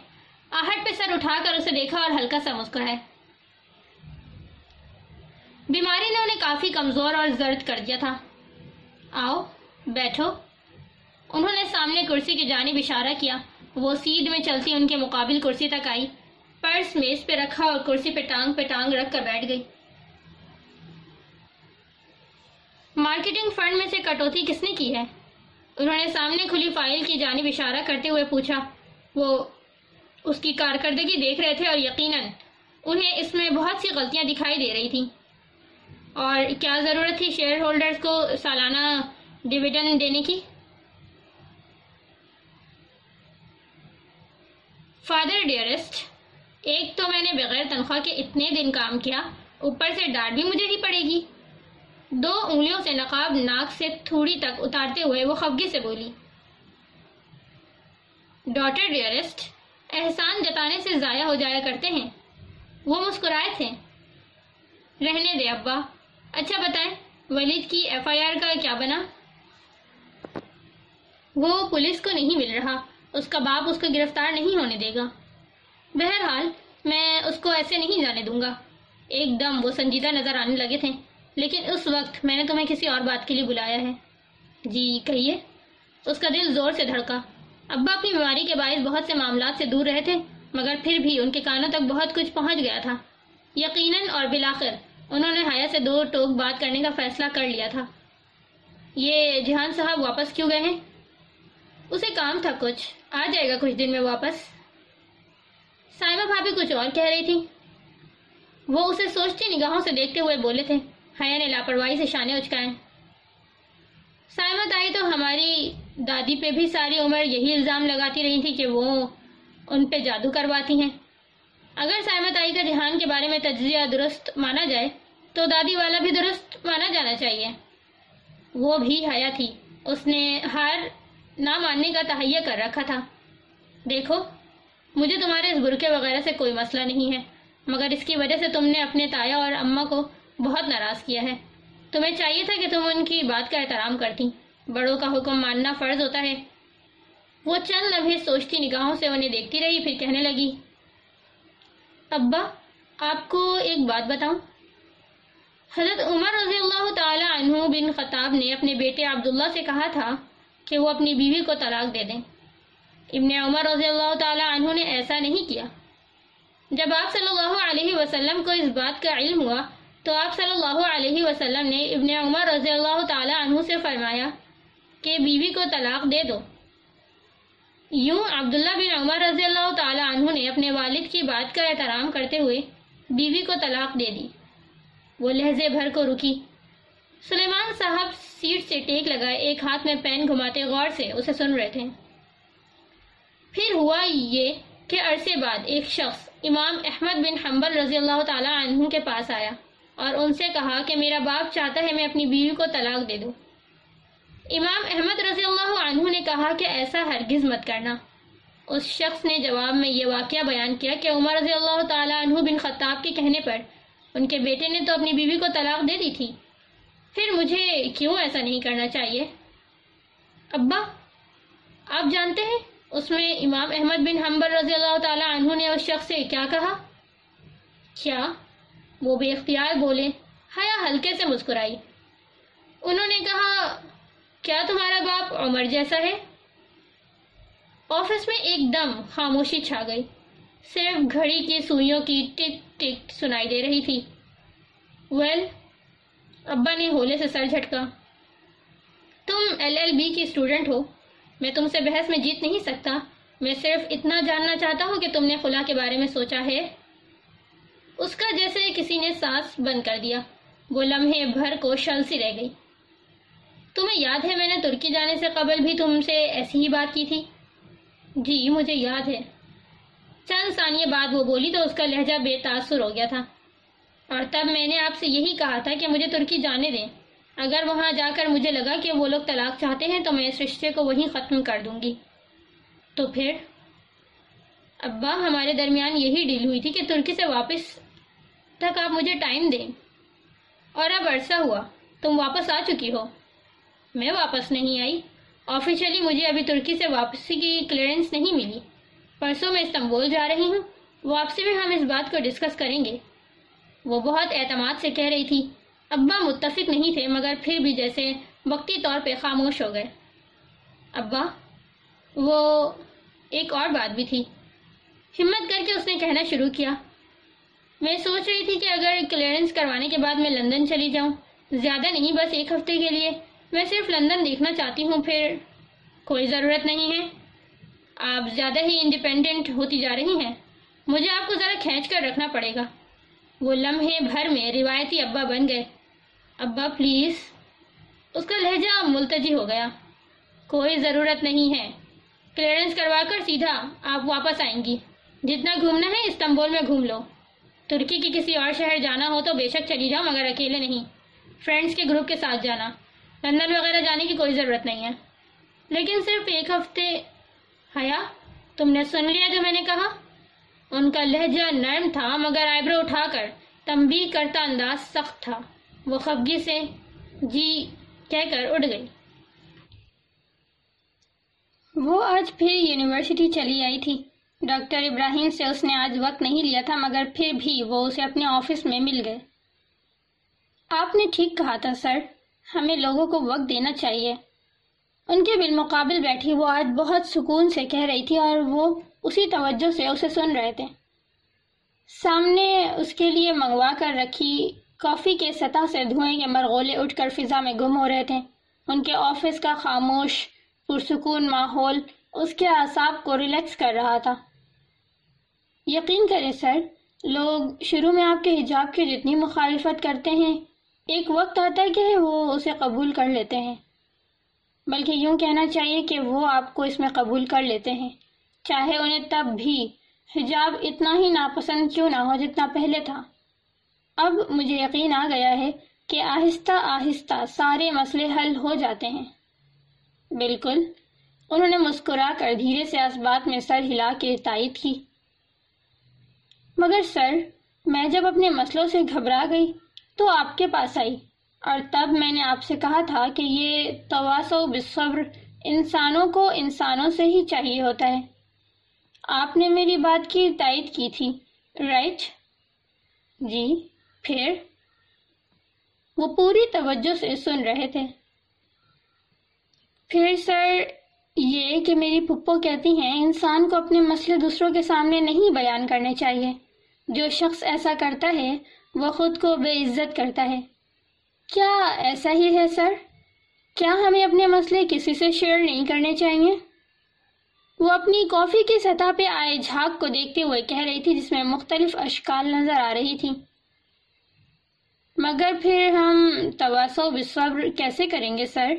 آہٹ پہ سر اٹھا کر اسے دیکھا اور ہلکا سا مسکرائے بیماری نے انہیں کافی کمزور اور زرد کر دیا تھا۔ آؤ، بیٹھو۔ انہوں نے سامنے کرسی کی جانب اشارہ کیا۔ وہ سیدھ میں چلتی ان کے مقابل کرسی تک آئی۔ پرس میز پہ رکھا اور کرسی پہ ٹانگ پہ ٹانگ رکھ کر بیٹھ گئی۔ مارکیٹنگ فنڈ میں سے کٹوتی کس نے کی ہے؟ انہوں نے سامنے کھلی فائل کی جانب اشارہ کرتے ہوئے پوچھا۔ وہ اس کی کارکردگی دیکھ رہے تھے اور یقیناً انہیں اس میں بہت سی غلطیاں دکھائی دے رہی تھیں۔ اور کیا ضرورت تھی شیئر ہولڈرز کو سالانہ ڈویڈن دینے کی؟ فادر ڈیئرسٹ ایک تو میں نے بغیر تنخواہ کے اتنے دن کام کیا، اوپر سے ڈانٹ بھی مجھے ہی پڑے گی۔ دو انگلیوں سے نقاب ناک سے تھوڑی تک اتارتے ہوئے وہ خفگی سے بولی۔ ڈاٹر ڈیئرسٹ احسان جتانے سے ضائع ہو جایا کرتے ہیں۔ وہ مسکرائے تھے۔ رہنے دے ابا۔ اچھا بتائیں، ولید کی ایف آئی آر کا کیا بنا؟ وہ پولیس کو نہیں مل رہا۔ اس کا باپ اس کو گرفتار نہیں ہونے دے گا۔ بہرحال، میں اس کو ایسے نہیں جانے دوں گا۔ ایک دم وہ سنجیدہ نظر آنے لگے تھے۔ لیکن اس وقت میں نے تمہیں کسی اور بات کے لیے بلایا ہے۔ جی کہیے۔ اس کا دل زور سے دھڑکا۔ ابا اپنی بیماری کے باعث بہت سے معاملات سے دور رہے تھے، مگر پھر بھی ان کے کانوں تک بہت کچھ پہنچ گیا تھا۔ یقیناً اور بلاخر انہوں نے حیا سے دو ٹوک بات کرنے کا فیصلہ کر لیا تھا۔ یہ جہان صاحب واپس کیوں گئے ہیں؟ اسے کام تھا کچھ۔ آ جائے گا کچھ دن میں واپس۔ سائمہ بھابھی کچھ اور کہہ رہی تھی۔ وہ اسے سوچتی نگاہوں سے دیکھتے ہوئے بولے تھے، حیا نے لاپرواہی سے شانے اچکائے۔ سائمہ تائی تو ہماری دادی پہ بھی ساری عمر یہی الزام لگاتی رہی تھی کہ وہ ان پہ جادو کرواتی ہیں۔ اگر سائمہ تائی کا جہان کے بارے میں تجزیہ درست مانا جائے، تو دادی والا بھی درست مانا جانا چاہیے۔ وہ بھی حیا تھی۔ اس نے ہار نہ ماننے کا تہیہ کر رکھا تھا۔ دیکھو، مجھے تمہارے اس برکے وغیرہ سے کوئی مسئلہ نہیں ہے، مگر اس کی وجہ سے تم نے اپنے تایا اور اماں کو بہت ناراض کیا ہے۔ تمہیں چاہیے تھا کہ تم ان کی بات کا احترام کرتی۔ بڑوں کا حکم ماننا فرض ہوتا ہے۔ وہ چند لمحے سوچتی نگاہوں سے انہیں دیکھتی رہی، پھر کہنے لگی ابا، آپ کو ایک بات بتاؤں؟ حضرت عمر رضی اللہ تعالی عنہ بن خطاب نے اپنے بیٹے عبداللہ سے کہا تھا کہ وہ اپنی بیوی کو طلاق دے دیں۔ ابن عمر رضی اللہ تعالی عنہ نے ایسا نہیں کیا۔ جب آپ صلی اللہ علیہ وسلم کو اس بات کا علم ہوا، تو آپ صلی اللہ علیہ وسلم نے ابن عمر رضی اللہ تعالی عنہ سے فرمایا کہ بیوی کو طلاق دے دو۔ یوں عبداللہ بن عمر رضی اللہ تعالی عنہ نے اپنے والد کی بات کا احترام کرتے ہوئے بیوی کو طلاق دے دی۔ وہ لہجے بھر کو رکی۔ سلیمان صاحب سیٹ سے ٹیک لگائے، ایک ہاتھ میں پین گھماتے غور سے اسے سن رہے تھے۔ پھر ہوا یہ کہ عرصے بعد ایک شخص امام احمد بن حنبل رضی اللہ تعالی عنہ کے پاس آیا اور ان سے کہا کہ میرا باپ چاہتا ہے میں اپنی بیوی کو طلاق دے دوں۔ امام احمد رضی اللہ عنہ نے کہا کہ ایسا ہرگز مت کرنا۔ اس شخص نے جواب میں یہ واقعہ بیان کیا کہ عمر رضی اللہ تعالیٰ عنہ بن خطاب کے کہنے پر ان کے بیٹے نے تو اپنی بیوی کو طلاق دے دی تھی۔ پھر مجھے کیوں ایسا نہیں کرنا چاہیے؟ ابا، آپ جانتے ہیں اس میں امام احمد بن حنبل رضی اللہ تعالیٰ عنہ نے اس شخص سے کیا کہا؟ کیا؟ وہ بے اختیار بولے حیا ہلکے سے مسکرائی۔ انہوں نے کہا کیا تمہارا باپ عمر جیسا ہے؟ آفس میں ایک دم خاموشی چھا گئی۔ صرف گھڑی کی سوئیوں کی ٹک ٹک سنائی دے رہی تھی۔ ویل ابا نے ہولے سے سر جھٹکا۔ تم ایل ایل بی کی اسٹوڈنٹ ہو۔ میں تم سے بحث میں جیت نہیں سکتا۔ میں صرف اتنا جاننا چاہتا ہوں کہ تم نے خلا کے بارے میں سوچا ہے۔ اس کا جیسے کسی نے سانس بند کر دیا۔ وہ لمحے بھر کو شل سی رہ گئی۔ تمہیں یاد ہے میں نے ترکی جانے سے قبل بھی تم سے ایسی ہی بات کی تھی؟ جی مجھے یاد ہے۔ چند ثانیے بعد وہ بولی تو اس کا لہجہ بے تاثر ہو گیا تھا۔ اور تب میں نے آپ سے یہی کہا تھا کہ مجھے ترکی جانے دیں۔ اگر وہاں جا کر مجھے لگا کہ وہ لوگ طلاق چاہتے ہیں تو میں اس رشتے کو وہیں ختم کر دوں گی۔ تو پھر؟ ابا، ہمارے درمیان یہی ڈیل ہوئی تھی کہ ترکی سے واپس تک آپ مجھے ٹائم دیں۔ اور اب عرصہ ہوا، تم واپس آ چکی ہو۔ میں واپس نہیں آئی۔ آفیشلی مجھے ابھی ترکی سے واپسی کی کلیئرنس نہیں ملی۔ پرسوں میں استنبول جا رہی ہوں۔ واپسی میں ہم اس بات کو ڈسکس کریں گے۔ وہ بہت اعتماد سے کہہ رہی تھی۔ ابا متفق نہیں تھے، مگر پھر بھی جیسے وقتی طور پہ خاموش ہو گئے۔ ابا، وہ ایک اور بات بھی تھی۔ ہمت کر کے اس نے کہنا شروع کیا۔ میں سوچ رہی تھی کہ اگر کلیئرنس کروانے کے بعد میں لندن چلی جاؤں، زیادہ نہیں، بس ایک ہفتے کے لیے۔ میں صرف لندن دیکھنا چاہتی ہوں، پھر کوئی ضرورت نہیں ہے۔ آپ زیادہ ہی انڈیپینڈنٹ ہوتی جا رہی ہیں۔ مجھے آپ کو ذرا کھینچ کر رکھنا پڑے گا۔ وہ لمحے بھر میں روایتی ابا بن گئے۔ ابا پلیز اس کا لہجہ ملتجی ہو گیا۔ کوئی ضرورت نہیں ہے۔ کلیئرنس کروا کر سیدھا آپ واپس آئیں گی۔ جتنا گھومنا ہے، استنبول میں گھوم لو۔ ترکی کی کسی اور شہر جانا ہو تو بے شک چلی جاؤ، مگر اکیلے نہیں۔ فرینڈس کے گروپ کے ساتھ جانا۔ لندن وغیرہ جانے کی کوئی ضرورت نہیں ہے۔ لیکن صرف ایک ہفتے حیا، تم نے سن لیا جو میں نے کہا؟ ان کا لہجہ نرم تھا، مگر آئیبرو اٹھا کر تمبی کرتا انداز سخت تھا۔ وہ خفگی سے جی کہہ کر اٹھ گئی۔ وہ آج پھر یونیورسٹی چلی آئی تھی۔ ڈاکٹر ابراہیم سے اس نے آج وقت نہیں لیا تھا، مگر پھر بھی وہ اسے اپنے آفس میں مل گئے۔ آپ نے ٹھیک کہا تھا، سر۔ ہمیں لوگوں کو وقت دینا چاہیے۔ ان کے بالمقابل بیٹھی وہ آج بہت سکون سے کہہ رہی تھی اور وہ اسی توجہ سے اسے سن رہے تھے۔ سامنے اس کے لیے منگوا کر رکھی کافی کے سطح سے دھوئیں کے مرغولے اٹھ کر فضا میں گم ہو رہے تھے۔ ان کے آفس کا خاموش، پرسکون ماحول اس کے اعصاب کو ریلیکس کر رہا تھا۔ یقین کریں سر، لوگ شروع میں آپ کے حجاب کی جتنی مخالفت کرتے ہیں ایک وقت آتا ہے کہ وہ اسے قبول کر لیتے ہیں۔ بلکہ یوں کہنا چاہیے کہ وہ آپ کو اس میں قبول کر لیتے ہیں۔ چاہے انہیں تب بھی حجاب اتنا ہی ناپسند کیوں نہ ہو جتنا پہلے تھا۔ اب مجھے یقین آ گیا ہے کہ آہستہ آہستہ سارے مسئلے حل ہو جاتے ہیں۔ بالکل، انہوں نے مسکرا کر دھیرے سے اس بات میں سر ہلا کے تائید کی۔ مگر سر، میں جب اپنے مسئلوں سے گھبرا گئی تو آپ کے پاس آئی۔ اور تب میں نے آپ سے کہا تھا کہ یہ تواسو بصبر انسانوں کو انسانوں سے ہی چاہیے ہوتا ہے۔ آپ نے میری بات کی، تائید کی تھی، رائٹ؟ جی پھر؟ وہ پوری توجہ سے سن رہے تھے۔ پھر سر، یہ کہ میری پپو کہتی ہیں، انسان کو اپنے مسئلے دوسروں کے سامنے نہیں بیان کرنے چاہیے۔ جو شخص ایسا کرتا ہے وہ خود کو بے عزت کرتا ہے۔ کیا ایسا ہی ہے سر؟ کیا ہمیں اپنے مسئلے کسی سے شیئر نہیں کرنے چاہیے؟ وہ اپنی کافی کی سطح پہ آئے جھاگ کو دیکھتے ہوئے کہہ رہی تھی جس میں مختلف اشکال نظر آ رہی تھی مگر پھر ہم تواسو بصبر کیسے کریں گے سر؟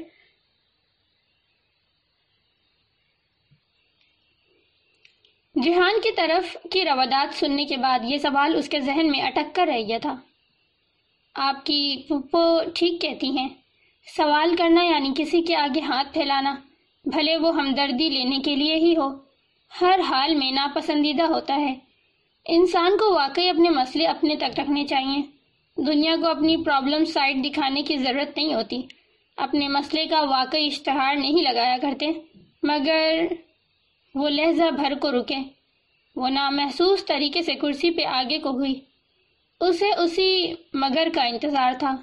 جہان کی طرف کی روادات سننے کے بعد یہ سوال اس کے ذہن میں اٹک کر رہ گیا تھا۔ آپ کی پھپھو ٹھیک کہتی ہیں۔ سوال کرنا یعنی کسی کے آگے ہاتھ پھیلانا، بھلے وہ ہمدردی لینے کے لیے ہی ہو۔ ہر حال میں ناپسندیدہ ہوتا ہے۔ انسان کو واقعی اپنے مسئلے اپنے تک رکھنے چاہیے۔ دنیا کو اپنی پرابلم سائٹ دکھانے کی ضرورت نہیں ہوتی۔ اپنے مسئلے کا واقعی اشتہار نہیں لگایا کرتے۔ مگر وہ لہجہ بھر کو رکے۔ وہ نامحسوس طریقے سے کرسی پہ آگے کو ہوئی۔ اسے اسی مگر کا انتظار تھا۔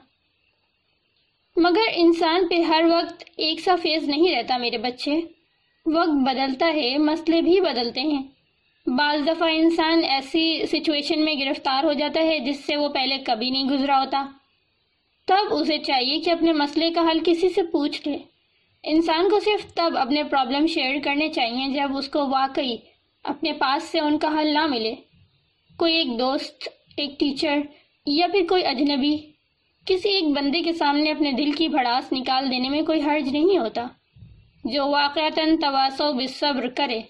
مگر انسان پہ ہر وقت ایک سا فیض نہیں رہتا میرے بچے۔ وقت بدلتا ہے، مسئلے بھی بدلتے ہیں۔ بعض دفعہ انسان ایسی سچویشن میں گرفتار ہو جاتا ہے جس سے وہ پہلے کبھی نہیں گزرا ہوتا۔ تب اسے چاہیے کہ اپنے مسئلے کا حل کسی سے پوچھ لے۔ انسان کو صرف تب اپنے پرابلم شیئر کرنے چاہیے جب اس کو واقعی اپنے پاس سے ان کا حل نہ ملے۔ کوئی ایک دوست، ایک ٹیچر یا پھر کوئی اجنبی، کسی ایک بندے کے سامنے اپنے دل کی بھڑاس نکال دینے میں کوئی حرج نہیں ہوتا، جو واقعتاً تواسو بصبر کرے۔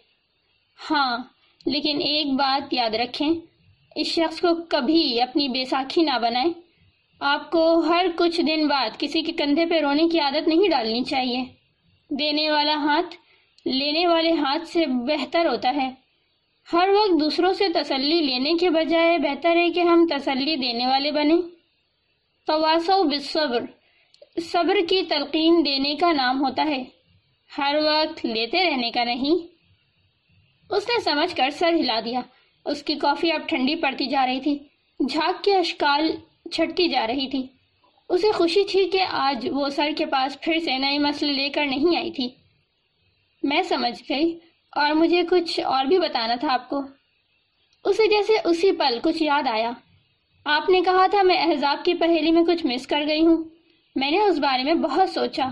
ہاں لیکن ایک بات یاد رکھیں، اس شخص کو کبھی اپنی بیساکھی نہ بنائیں۔ آپ کو ہر کچھ دن بعد کسی کے کندھے پہ رونے کی عادت نہیں ڈالنی چاہیے۔ دینے والا ہاتھ لینے والے ہاتھ سے بہتر ہوتا ہے۔ ہر وقت دوسروں سے تسلی لینے کے بجائے بہتر ہے کہ ہم تسلی دینے والے بنیں۔ تواسو بالصبر، صبر کی تلقین دینے کا نام ہوتا ہے۔ ہر وقت لیتے رہنے کا نہیں۔ اس نے سمجھ کر سر ہلا دیا۔ اس کی کافی اب ٹھنڈی پڑتی جا رہی تھی۔ جھاگ کے اشکال چھٹتی جا رہی تھی۔ اسے خوشی تھی کہ آج وہ سر کے پاس پھر سے نئے مسئلے لے کر نہیں آئی تھی۔ میں سمجھ گئی اور مجھے کچھ اور بھی بتانا تھا آپ کو۔ اسے جیسے اسی پل کچھ یاد آیا۔ آپ نے کہا تھا میں احزاب کی پہیلی میں کچھ مس کر گئی ہوں۔ میں نے اس بارے میں بہت سوچا۔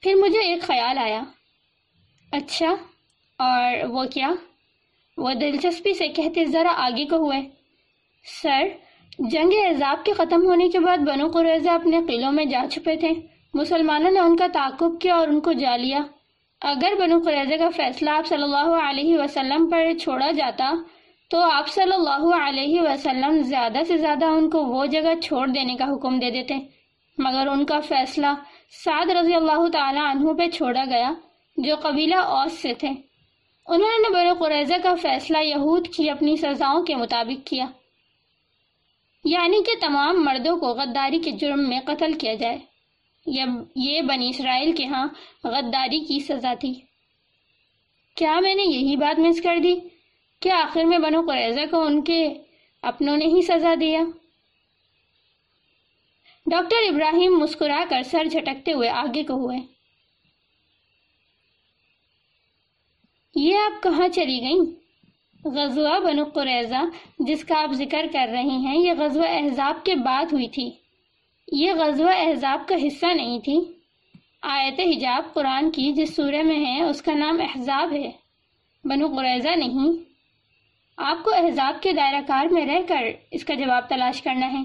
پھر مجھے ایک خیال آیا۔ اچھا اور وہ کیا؟ وہ دلچسپی سے کہتے ذرا آگے کو ہوئے۔ سر جنگ احزاب کے ختم ہونے کے بعد بنو قریضہ اپنے قلعوں میں جا چھپے تھے۔ مسلمانوں نے ان کا تعقب کیا اور ان کو جا لیا۔ اگر بنو قریضہ کا فیصلہ آپ صلی اللہ علیہ وسلم پر چھوڑا جاتا، تو آپ صلی اللہ علیہ وسلم زیادہ سے زیادہ ان کو وہ جگہ چھوڑ دینے کا حکم دے دیتے۔ مگر ان کا فیصلہ سعد رضی اللہ تعالی عنہ پہ چھوڑا گیا، جو قبیلہ اوس سے تھے۔ انہوں نے بر قریضہ کا فیصلہ یہود کی اپنی سزاؤں کے مطابق کیا۔ یعنی کہ تمام مردوں کو غداری کے جرم میں قتل کیا جائے۔ یہ بنی اسرائیل کے ہاں غداری کی سزا تھی۔ کیا میں نے یہی بات مس کر دی؟ کیا آخر میں بنو قریضہ کو ان کے اپنوں نے ہی سزا دیا؟ ڈاکٹر ابراہیم مسکرا کر سر جھٹکتے ہوئے آگے کو ہوئے۔ یہ آپ کہاں چلی گئیں؟ غزوہ بنو قریضہ جس کا آپ ذکر کر رہی ہیں، یہ غزوہ احزاب کے بعد ہوئی تھی۔ یہ غزوہ احزاب کا حصہ نہیں تھی۔ آیت حجاب قرآن کی جس سورہ میں ہے، اس کا نام احزاب ہے۔ بنو قریضہ نہیں۔ آپ کو احزاب کے دائرہ کار میں رہ کر اس کا جواب تلاش کرنا ہے۔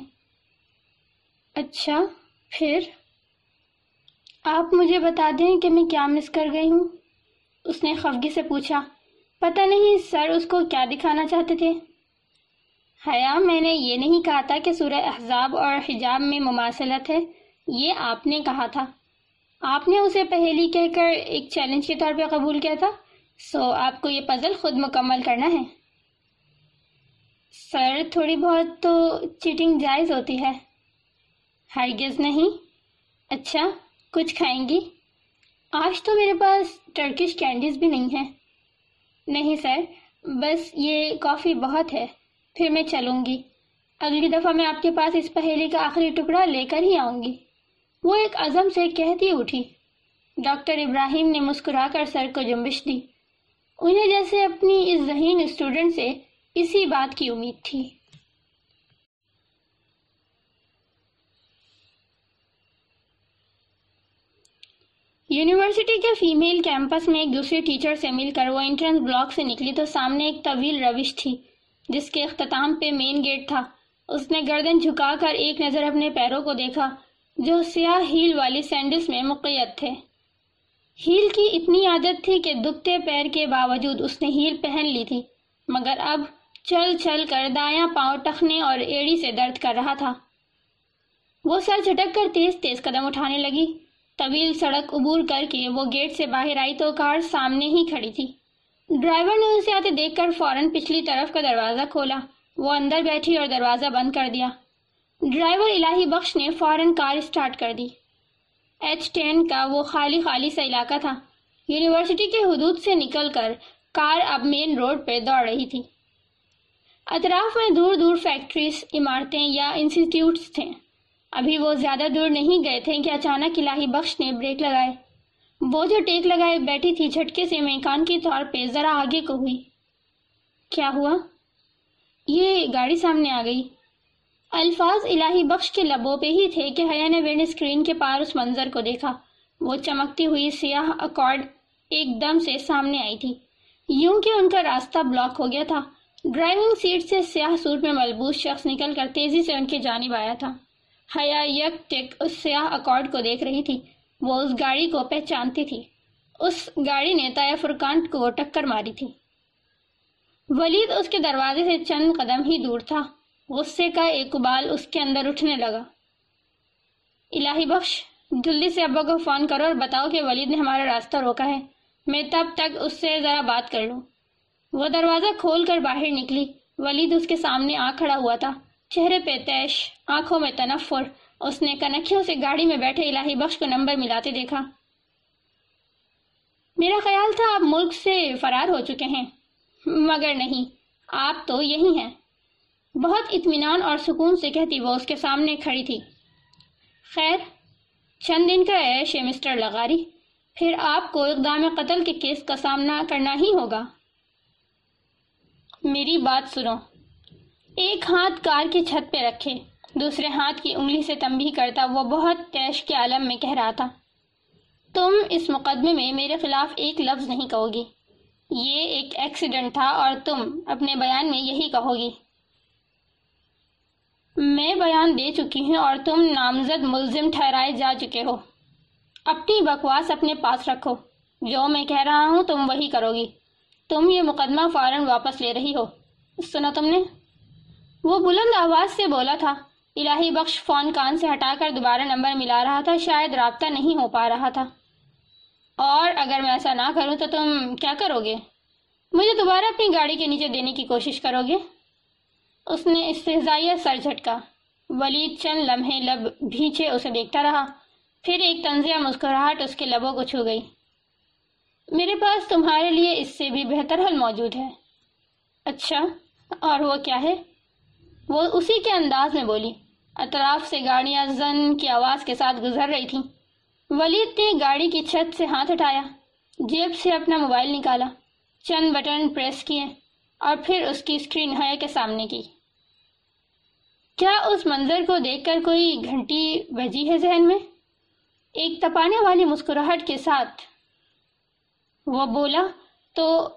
اچھا پھر؟ آپ مجھے بتا دیں کہ میں کیا مس کر گئی ہوں؟ اس نے خفگی سے پوچھا۔ پتہ نہیں سر اس کو کیا دکھانا چاہتے تھے۔ حیا، میں نے یہ نہیں کہا تھا کہ سورہ احزاب اور حجاب میں مماثلت ہے، یہ آپ نے کہا تھا۔ آپ نے اسے پہلی کہہ کر ایک چیلنج کے طور پہ قبول کیا تھا۔ سو آپ کو یہ پزل خود مکمل کرنا ہے۔ سر، تھوڑی بہت تو چیٹنگ جائز ہوتی ہے۔ ہرگز نہیں۔ اچھا کچھ کھائیں گی؟ آج تو میرے پاس ٹرکش کینڈیز بھی نہیں ہیں۔ نہیں سر، بس یہ کافی بہت ہے۔ پھر میں چلوں گی۔ اگلی دفعہ میں آپ کے پاس اس پہیلی کا آخری ٹکڑا لے کر ہی آؤں گی۔ وہ ایک عزم سے کہتی اٹھی۔ ڈاکٹر ابراہیم نے مسکرا کر سر کو جنبش دی۔ انہیں جیسے اپنی اس ذہین اسٹوڈنٹ سے اسی بات کی امید تھی۔ یونیورسٹی کے فیمیل کیمپس میں ایک دوسرے ٹیچر سے مل کر وہ انٹرنس بلاک سے نکلی تو سامنے ایک طویل روش تھی، جس کے اختتام پہ مین گیٹ تھا۔ اس نے گردن جھکا کر ایک نظر اپنے پیروں کو دیکھا، جو سیاہ ہیل والی سینڈلز میں مقید تھے۔ ہیل کی اتنی عادت تھی کہ دکھتے پیر کے باوجود اس نے ہیل پہن لی تھی، مگر اب چل چل کر دایاں پاؤں ٹخنے اور ایڑی سے درد کر رہا تھا۔ وہ سر جھٹک کر تیز تیز قدم اٹھانے لگی۔ طویل سڑک عبور کر کے وہ گیٹ سے باہر آئی تو کار سامنے ہی کھڑی تھی۔ ڈرائیور نے اسے آتے دیکھ کر فوراً پچھلی طرف کا دروازہ کھولا۔ وہ اندر بیٹھی اور دروازہ بند کر دیا۔ ڈرائیور الہی بخش نے فوراً کار اسٹارٹ کر دی۔ ایچ ٹین کا وہ خالی خالی سا علاقہ تھا۔ یونیورسٹی کے حدود سے نکل کر کار اب مین روڈ پہ دوڑ رہی تھی۔ اطراف میں دور دور فیکٹریز، عمارتیں یا انسٹیٹیوٹس تھے۔ ابھی وہ زیادہ دور نہیں گئے تھے کہ اچانک الہی بخش نے بریک لگائے۔ وہ جو ٹیک لگائے بیٹھی تھی جھٹکے سے میکان کی طور پہ ذرا آگے کو ہوئی۔ کیا ہوا؟ یہ گاڑی سامنے آ گئی۔ الفاظ الہی بخش کے لبوں پہ ہی تھے کہ حیا نے ونڈ اسکرین کے پار اس منظر کو دیکھا۔ وہ چمکتی ہوئی سیاہ اکارڈ ایک دم سے سامنے آئی تھی۔ یوں کہ ان کا راستہ بلاک ہو گیا تھا۔ ڈرائیونگ سیٹ سے سیاہ سوٹ میں ملبوس شخص نکل کر تیزی سے ان کے جانب آیا تھا۔ حیا یک ٹک اس سیاہ اکارڈ کو دیکھ رہی تھی۔ وہ اس گاڑی کو پہچانتی تھی۔ اس گاڑی نے تایا فرکانٹ کو ٹکر ماری تھی۔ ولید اس کے دروازے سے چند قدم ہی دور تھا۔ غصے کا ایک بال اس کے اندر اٹھنے لگا۔ الہی بخش، جلدی سے ابا کو فون کرو اور بتاؤ کہ ولید نے ہمارا راستہ روکا ہے۔ میں تب تک اس سے ذرا بات کر لوں۔ وہ دروازہ کھول کر باہر نکلی۔ ولید اس کے سامنے آ کھڑا ہوا تھا۔ چہرے پہ تیش، آنکھوں میں تنفر، اس نے کنکھیوں سے گاڑی میں بیٹھے الہی بخش کو نمبر ملاتے دیکھا۔ میرا خیال تھا آپ ملک سے فرار ہو چکے ہیں، مگر نہیں، آپ تو یہی ہیں۔ بہت اطمینان اور سکون سے کہتی وہ اس کے سامنے کھڑی تھی۔ خیر، چند دن کا عیش ہے مسٹر لغاری، پھر آپ کو اقدام قتل کے کیس کا سامنا کرنا ہی ہوگا۔ میری بات سنو۔ ایک ہاتھ کار کی چھت پہ رکھے، دوسرے ہاتھ کی انگلی سے تنبیہ کرتا، وہ بہت تیش کے عالم میں کہہ رہا تھا۔ تم اس مقدمے میں میرے خلاف ایک لفظ نہیں کہو گی۔ یہ ایک ایکسیڈنٹ تھا اور تم اپنے بیان میں یہی کہو گی۔ میں بیان دے چکی ہوں اور تم نامزد ملزم ٹھہرائے جا چکے ہو۔ اپنی بکواس اپنے پاس رکھو۔ جو میں کہہ رہا ہوں تم وہی کرو گی۔ تم یہ مقدمہ فوراً واپس لے رہی ہو۔ سنا تم نے؟ وہ بلند آواز سے بولا تھا، الہی بخش فون کان سے ہٹا کر دوبارہ نمبر ملا رہا تھا، شاید رابطہ نہیں ہو پا رہا تھا۔ اور اگر میں ایسا نہ کروں تو تم کیا کرو گے؟ مجھے دوبارہ اپنی گاڑی کے نیچے دینے کی کوشش کرو گے؟ اس نے استحزائیہ سر جھٹکا۔ ولید چند لمحے لب بھیچے اسے دیکھتا رہا۔ پھر ایک تنزیہ مسکراہٹ اس کے لبوں کو چھو گئی۔ میرے پاس تمہارے لیے اس سے بھی بہتر حل موجود ہے۔ اچھا اور وہ کیا ہے؟ وہ اسی کے انداز میں بولی۔ اطراف سے گاڑیاں زن کی آواز کے ساتھ گزر رہی تھیں۔ ولید نے گاڑی کی چھت سے ہاتھ اٹھایا، جیب سے اپنا موبائل نکالا، چند بٹن پریس کیے اور پھر اس کی اسکرین حیا کے سامنے کی۔ کیا اس منظر کو دیکھ کر کوئی گھنٹی بجی ہے ذہن میں؟ ایک تپانے والی مسکراہٹ کے ساتھ وہ بولا، تو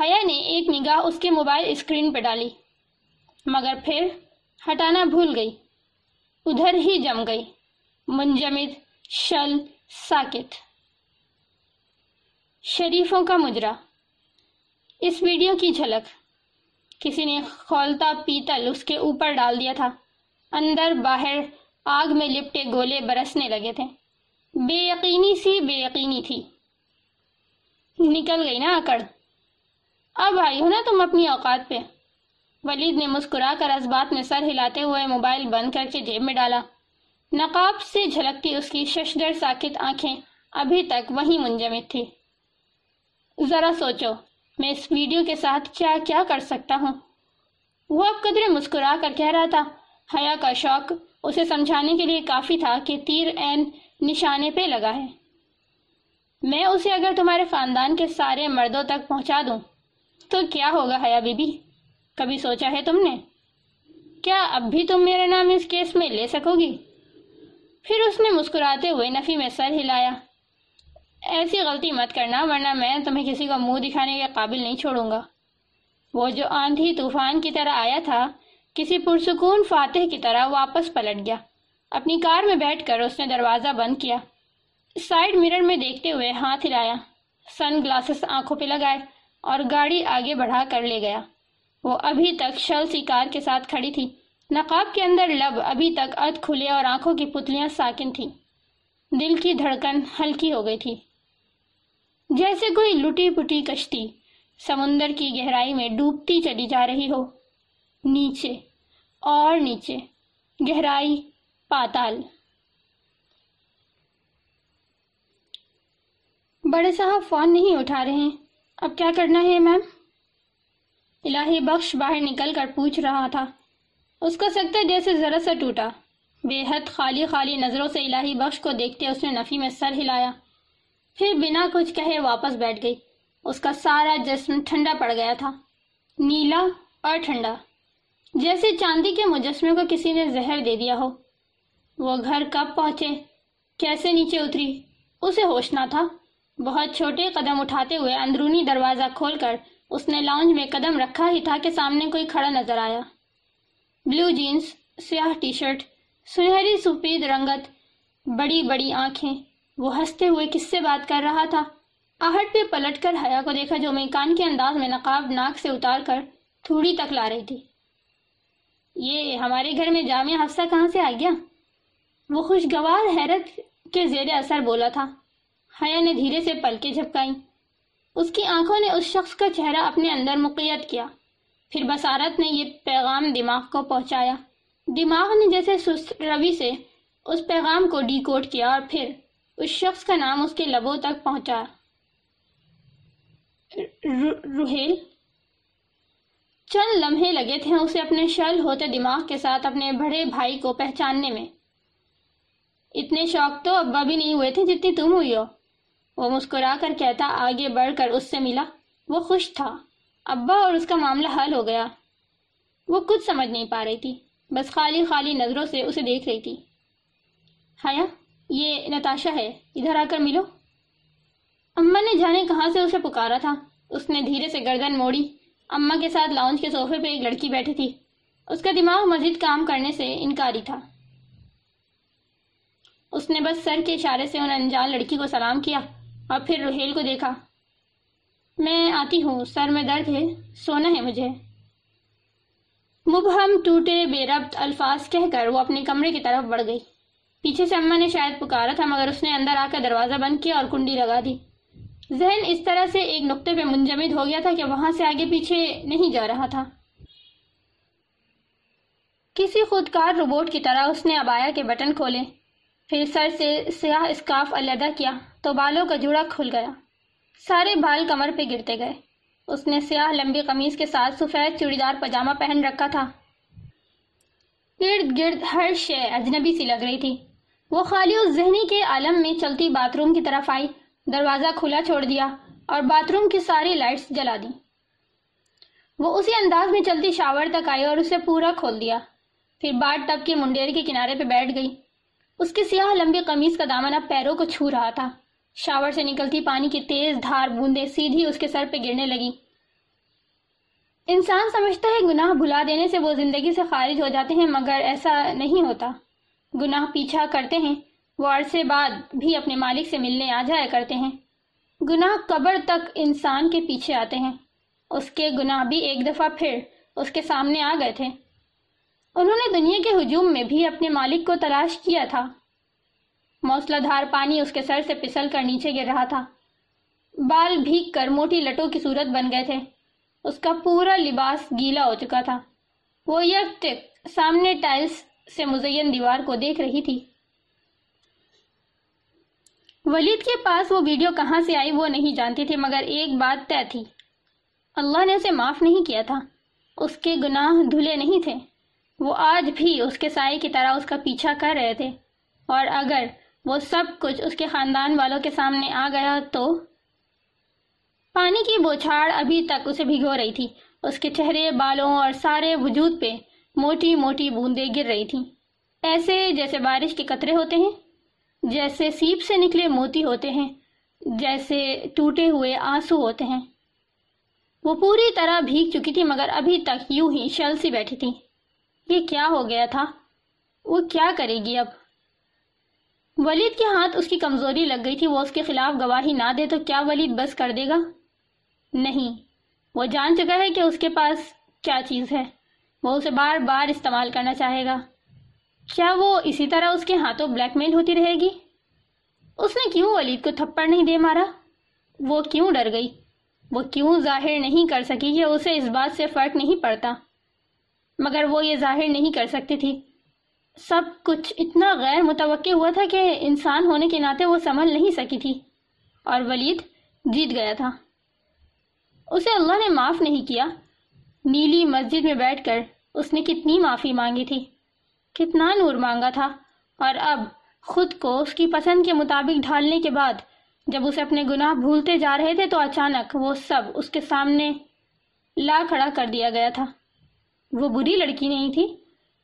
حیا نے ایک نگاہ اس کے موبائل اسکرین پہ ڈالی۔ مگر پھر ہٹانا بھول گئی۔ ادھر ہی جم گئی۔ منجمد، شل، ساکت۔ شریفوں کا مجرا۔ اس ویڈیو کی جھلک۔ کسی نے کھولتا پیتل اس کے اوپر ڈال دیا تھا۔ اندر باہر آگ میں لپٹے گولے برسنے لگے تھے۔ بے یقینی سی بے یقینی تھی۔ نکل گئی نا اکڑ اب آئی ہو نا تم اپنی اوقات پہ۔ ولید نے مسکرا کر اس بات میں سر ہلاتے ہوئے موبائل بند کر کے جیب میں ڈالا۔ نقاب سے جھلکتی اس کی ششدر ساکت آنکھیں ابھی تک وہی منجمد تھی ذرا سوچو، میں اس ویڈیو کے ساتھ کیا کیا کر سکتا ہوں؟ وہ اب قدرے مسکرا کر کہہ رہا تھا، حیا کا شوق اسے سمجھانے کے لیے کافی تھا کہ تیر این نشانے پہ لگا ہے۔ میں اسے اگر تمہارے خاندان کے سارے مردوں تک پہنچا دوں تو کیا ہوگا حیا بی بی کبھی سوچا ہے تم نے؟ کیا اب بھی تم میرا نام اس کیس میں لے سکو گی؟ پھر اس نے مسکراتے ہوئے نفی میں سر ہلایا۔ ایسی غلطی مت کرنا، ورنہ میں تمہیں کسی کو منہ دکھانے کے قابل نہیں چھوڑوں گا۔ وہ جو آندھی طوفان کی طرح آیا تھا، کسی پرسکون فاتح کی طرح واپس پلٹ گیا۔ اپنی کار میں بیٹھ کر اس نے دروازہ بند کیا۔ سائیڈ مرر میں دیکھتے ہوئے ہاتھ ہلایا۔ سن گلاسز آنکھوں پہ لگائے اور گاڑی آگے بڑھا کر لے گیا۔ وہ ابھی تک شل سی کار کے ساتھ کھڑی تھی۔ نقاب کے اندر لب ابھی تک اد کھلے اور آنکھوں کی پتلیاں ساکن تھیں۔ دل کی دھڑکن ہلکی ہو گئی تھی۔ جیسے کوئی لٹی پٹی کشتی سمندر کی گہرائی میں ڈوبتی چلی جا رہی ہو۔ نیچے اور نیچے، گہرائی، پاتال۔ بڑے صاحب فون نہیں اٹھا رہے ہیں۔ اب کیا کرنا ہے میم؟ الہی بخش باہر نکل کر پوچھ رہا تھا۔ اس کا سکتہ جیسے ذرا سا ٹوٹا۔ بے حد خالی خالی نظروں سے الہی بخش کو دیکھتے اس نے نفی میں سر ہلایا۔ پھر بنا کچھ کہے واپس بیٹھ گئی۔ اس کا سارا جسم ٹھنڈا پڑ گیا تھا۔ نیلا اور ٹھنڈا۔ جیسے چاندی کے مجسمے کو کسی نے زہر دے دیا ہو۔ وہ گھر کب پہنچے؟ کیسے نیچے اتری؟ اسے ہوش نہ تھا۔ بہت چھوٹے قدم اٹھاتے ہوئے اندرونی دروازہ کھول کر اس نے لاؤنج میں قدم رکھا ہی تھا کہ سامنے کوئی کھڑا نظر آیا۔ بلو جینز سیاہ ٹی شرٹ سنہری سفید رنگت، بڑی بڑی آنکھیں۔ وہ ہنستے ہوئے کس سے بات کر رہا تھا؟ آہٹ پہ پلٹ کر حیا کو دیکھا جو میکان کے انداز میں نقاب ناک سے اتار کر تھوڑی تک لا رہی تھی۔ یہ ہمارے گھر میں جامعہ حفصہ کہاں سے آ گیا؟ وہ خوشگوار حیرت کے زیر اثر بولا تھا۔ حیا نے دھیرے سے پلکے جھپکائی اس کی آنکھوں نے اس شخص کا چہرہ اپنے اندر مقیت کیا۔ پھر بسارت نے یہ پیغام دماغ کو پہنچایا۔ دماغ نے جیسے سست روی سے اس پیغام کو ڈی کوڈ کیا اور پھر اس شخص کا نام اس کے لبوں تک پہنچا۔ روحیل چند لمحے لگے تھے اسے اپنے شل ہوتے دماغ کے ساتھ اپنے بڑے بھائی کو پہچاننے میں۔ اتنے شوق تو ابا بھی نہیں ہوئے تھے جتنی تم ہوئی ہو۔ وہ مسکرا کر کہتا، آگے بڑھ کر اس سے ملا۔ وہ خوش تھا۔ ابا اور اس کا معاملہ حل ہو گیا۔ وہ کچھ سمجھ نہیں پا رہی تھی۔ بس خالی خالی نظروں سے اسے دیکھ رہی تھی۔ ہایا یہ نتاشا ہے۔ ادھر آ کر ملو۔ اما نے جانے کہاں سے اسے پکارا تھا؟ اس نے دھیرے سے گردن موڑی۔ اما کے ساتھ لاؤنج کے صوفے پہ ایک لڑکی بیٹھی تھی۔ اس کا دماغ مزید کام کرنے سے انکاری تھا۔ اس نے بس سر کے اشارے سے ان انجان لڑکی کو سلام کیا۔ اور پھر روحیل کو دیکھا۔ میں آتی ہوں، سر میں درد ہے، سونا ہے مجھے۔ مبہم ٹوٹے بے ربط الفاظ کہہ کر وہ اپنے کمرے کی طرف بڑھ گئی۔ پیچھے سے اماں نے شاید پکارا تھا، مگر اس نے اندر آ کر دروازہ بند کیا اور کنڈی لگا دی۔ ذہن اس طرح سے ایک نقطے پہ منجمد ہو گیا تھا کہ وہاں سے آگے پیچھے نہیں جا رہا تھا۔ کسی خودکار روبوٹ کی طرح اس نے ابایا کے بٹن کھولے۔ پھر سر سے سیاہ اسکاف علیحدہ کیا تو بالوں کا جوڑا کھل گیا۔ سارے بال کمر پہ گرتے گئے۔ اس نے سیاہ لمبی قمیض کے ساتھ سفید چوڑی دار پجامہ پہن رکھا تھا۔ ارد گرد ہر شے اجنبی سی لگ رہی تھی۔ وہ خالی اس ذہنی کے عالم میں چلتی باتھ روم کی طرف آئی، دروازہ کھلا چھوڑ دیا اور باتھ روم کی ساری لائٹس جلا دی وہ اسی انداز میں چلتی شاور تک آئی اور اسے پورا کھول دیا۔ پھر بات ٹب کے منڈیر کے کنارے پہ بیٹھ گئی۔ اس کی سیاہ لمبی قمیض کا دامن اب پیروں کو چھو رہا تھا۔ شاور سے نکلتی پانی کی تیز دھار بوندے سیدھی اس کے سر پہ گرنے لگی انسان سمجھتا ہے گناہ بھلا دینے سے وہ زندگی سے خارج ہو جاتے ہیں، مگر ایسا نہیں ہوتا۔ گناہ پیچھا کرتے ہیں وہ عرصے بعد بھی اپنے مالک سے ملنے آ جایا کرتے ہیں۔ گناہ قبر تک انسان کے پیچھے آتے ہیں۔ اس کے گناہ بھی ایک دفعہ پھر اس کے سامنے آ گئے تھے۔ انہوں نے دنیا کے ہجوم میں بھی اپنے مالک کو تلاش کیا تھا۔ موسلہ دھار پانی اس کے سر سے پسل کر نیچے گر رہا تھا۔ بال بھیگ کر موٹی لٹوں کی صورت بن گئے تھے۔ اس کا پورا لباس گیلا ہو چکا تھا۔ وہ یک ٹک سامنے ٹائلز سے مزین دیوار کو دیکھ رہی تھی۔ ولید کے پاس وہ ویڈیو کہاں سے آئی وہ نہیں جانتی تھی، مگر ایک بات طے تھی۔ اللہ نے اسے معاف نہیں کیا تھا۔ اس کے گناہ دھلے نہیں تھے۔ وہ آج بھی اس کے سائے کی طرح اس کا پیچھا کر رہے تھے۔ اور اگر وہ سب کچھ اس کے خاندان والوں کے سامنے آ گیا تو؟ پانی کی بوچھاڑ ابھی تک اسے بھگو رہی تھی۔ اس کے چہرے، بالوں اور سارے وجود پہ موٹی موٹی بوندیں گر رہی تھیں۔ ایسے جیسے بارش کے قطرے ہوتے ہیں، جیسے سیپ سے نکلے موتی ہوتے ہیں، جیسے ٹوٹے ہوئے آنسو ہوتے ہیں۔ وہ پوری طرح بھیگ چکی تھی، مگر ابھی تک یوں ہی شل سی بیٹھی تھی یہ کیا ہو گیا تھا؟ وہ کیا کرے گی اب؟ ولید کے ہاتھ اس کی کمزوری لگ گئی تھی، وہ اس کے خلاف گواہی نہ دے تو کیا ولید بس کر دے گا؟ نہیں۔ وہ جان چکا ہے کہ اس کے پاس کیا چیز ہے۔ وہ اسے بار بار استعمال کرنا چاہے گا۔ کیا وہ اسی طرح اس کے ہاتھوں بلیک میل ہوتی رہے گی؟ اس نے کیوں ولید کو تھپڑ نہیں دے مارا؟ وہ کیوں ڈر گئی؟ وہ کیوں ظاہر نہیں کر سکی کہ اسے اس بات سے فرق نہیں پڑتا؟ مگر وہ یہ ظاہر نہیں کر سکتی تھی۔ سب کچھ اتنا غیر متوقع ہوا تھا کہ انسان ہونے کے ناطے وہ سنبھل نہیں سکی تھی اور ولید جیت گیا تھا۔ اسے اللہ نے معاف نہیں کیا۔ نیلی مسجد میں بیٹھ کر اس نے کتنی معافی مانگی تھی۔ کتنا نور مانگا تھا۔ اور اب خود کو اس کی پسند کے مطابق ڈھالنے کے بعد جب اسے اپنے گناہ بھولتے جا رہے تھے تو اچانک وہ سب اس کے سامنے لا کھڑا کر دیا گیا تھا۔ وہ بری لڑکی نہیں تھی۔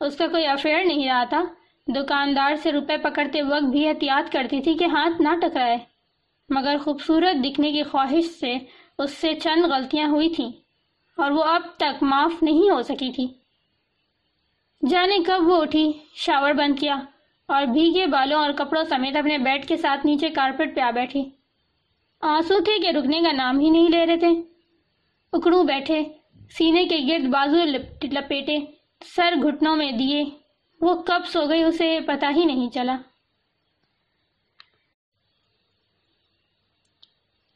اس کا کوئی افیئر نہیں رہا تھا۔ دکاندار سے روپے پکڑتے وقت بھی احتیاط کرتی تھی کہ ہاتھ نہ ٹکرائے۔ مگر خوبصورت دکھنے کی خواہش سے اس سے چند غلطیاں ہوئی تھیں اور وہ اب تک معاف نہیں ہو سکی تھی۔ جانے کب وہ اٹھی، شاور بند کیا اور بھیگے بالوں اور کپڑوں سمیت اپنے بیڈ کے ساتھ نیچے کارپیٹ پہ آ بیٹھی۔ آنسو تھے کہ رکنے کا نام ہی نہیں لے رہے تھے۔ اکڑوں بیٹھے۔ سینے کے گرد بازو لپیٹے، سر گھٹنوں میں دیے۔ وہ کب سو گئی اسے پتا ہی نہیں چلا۔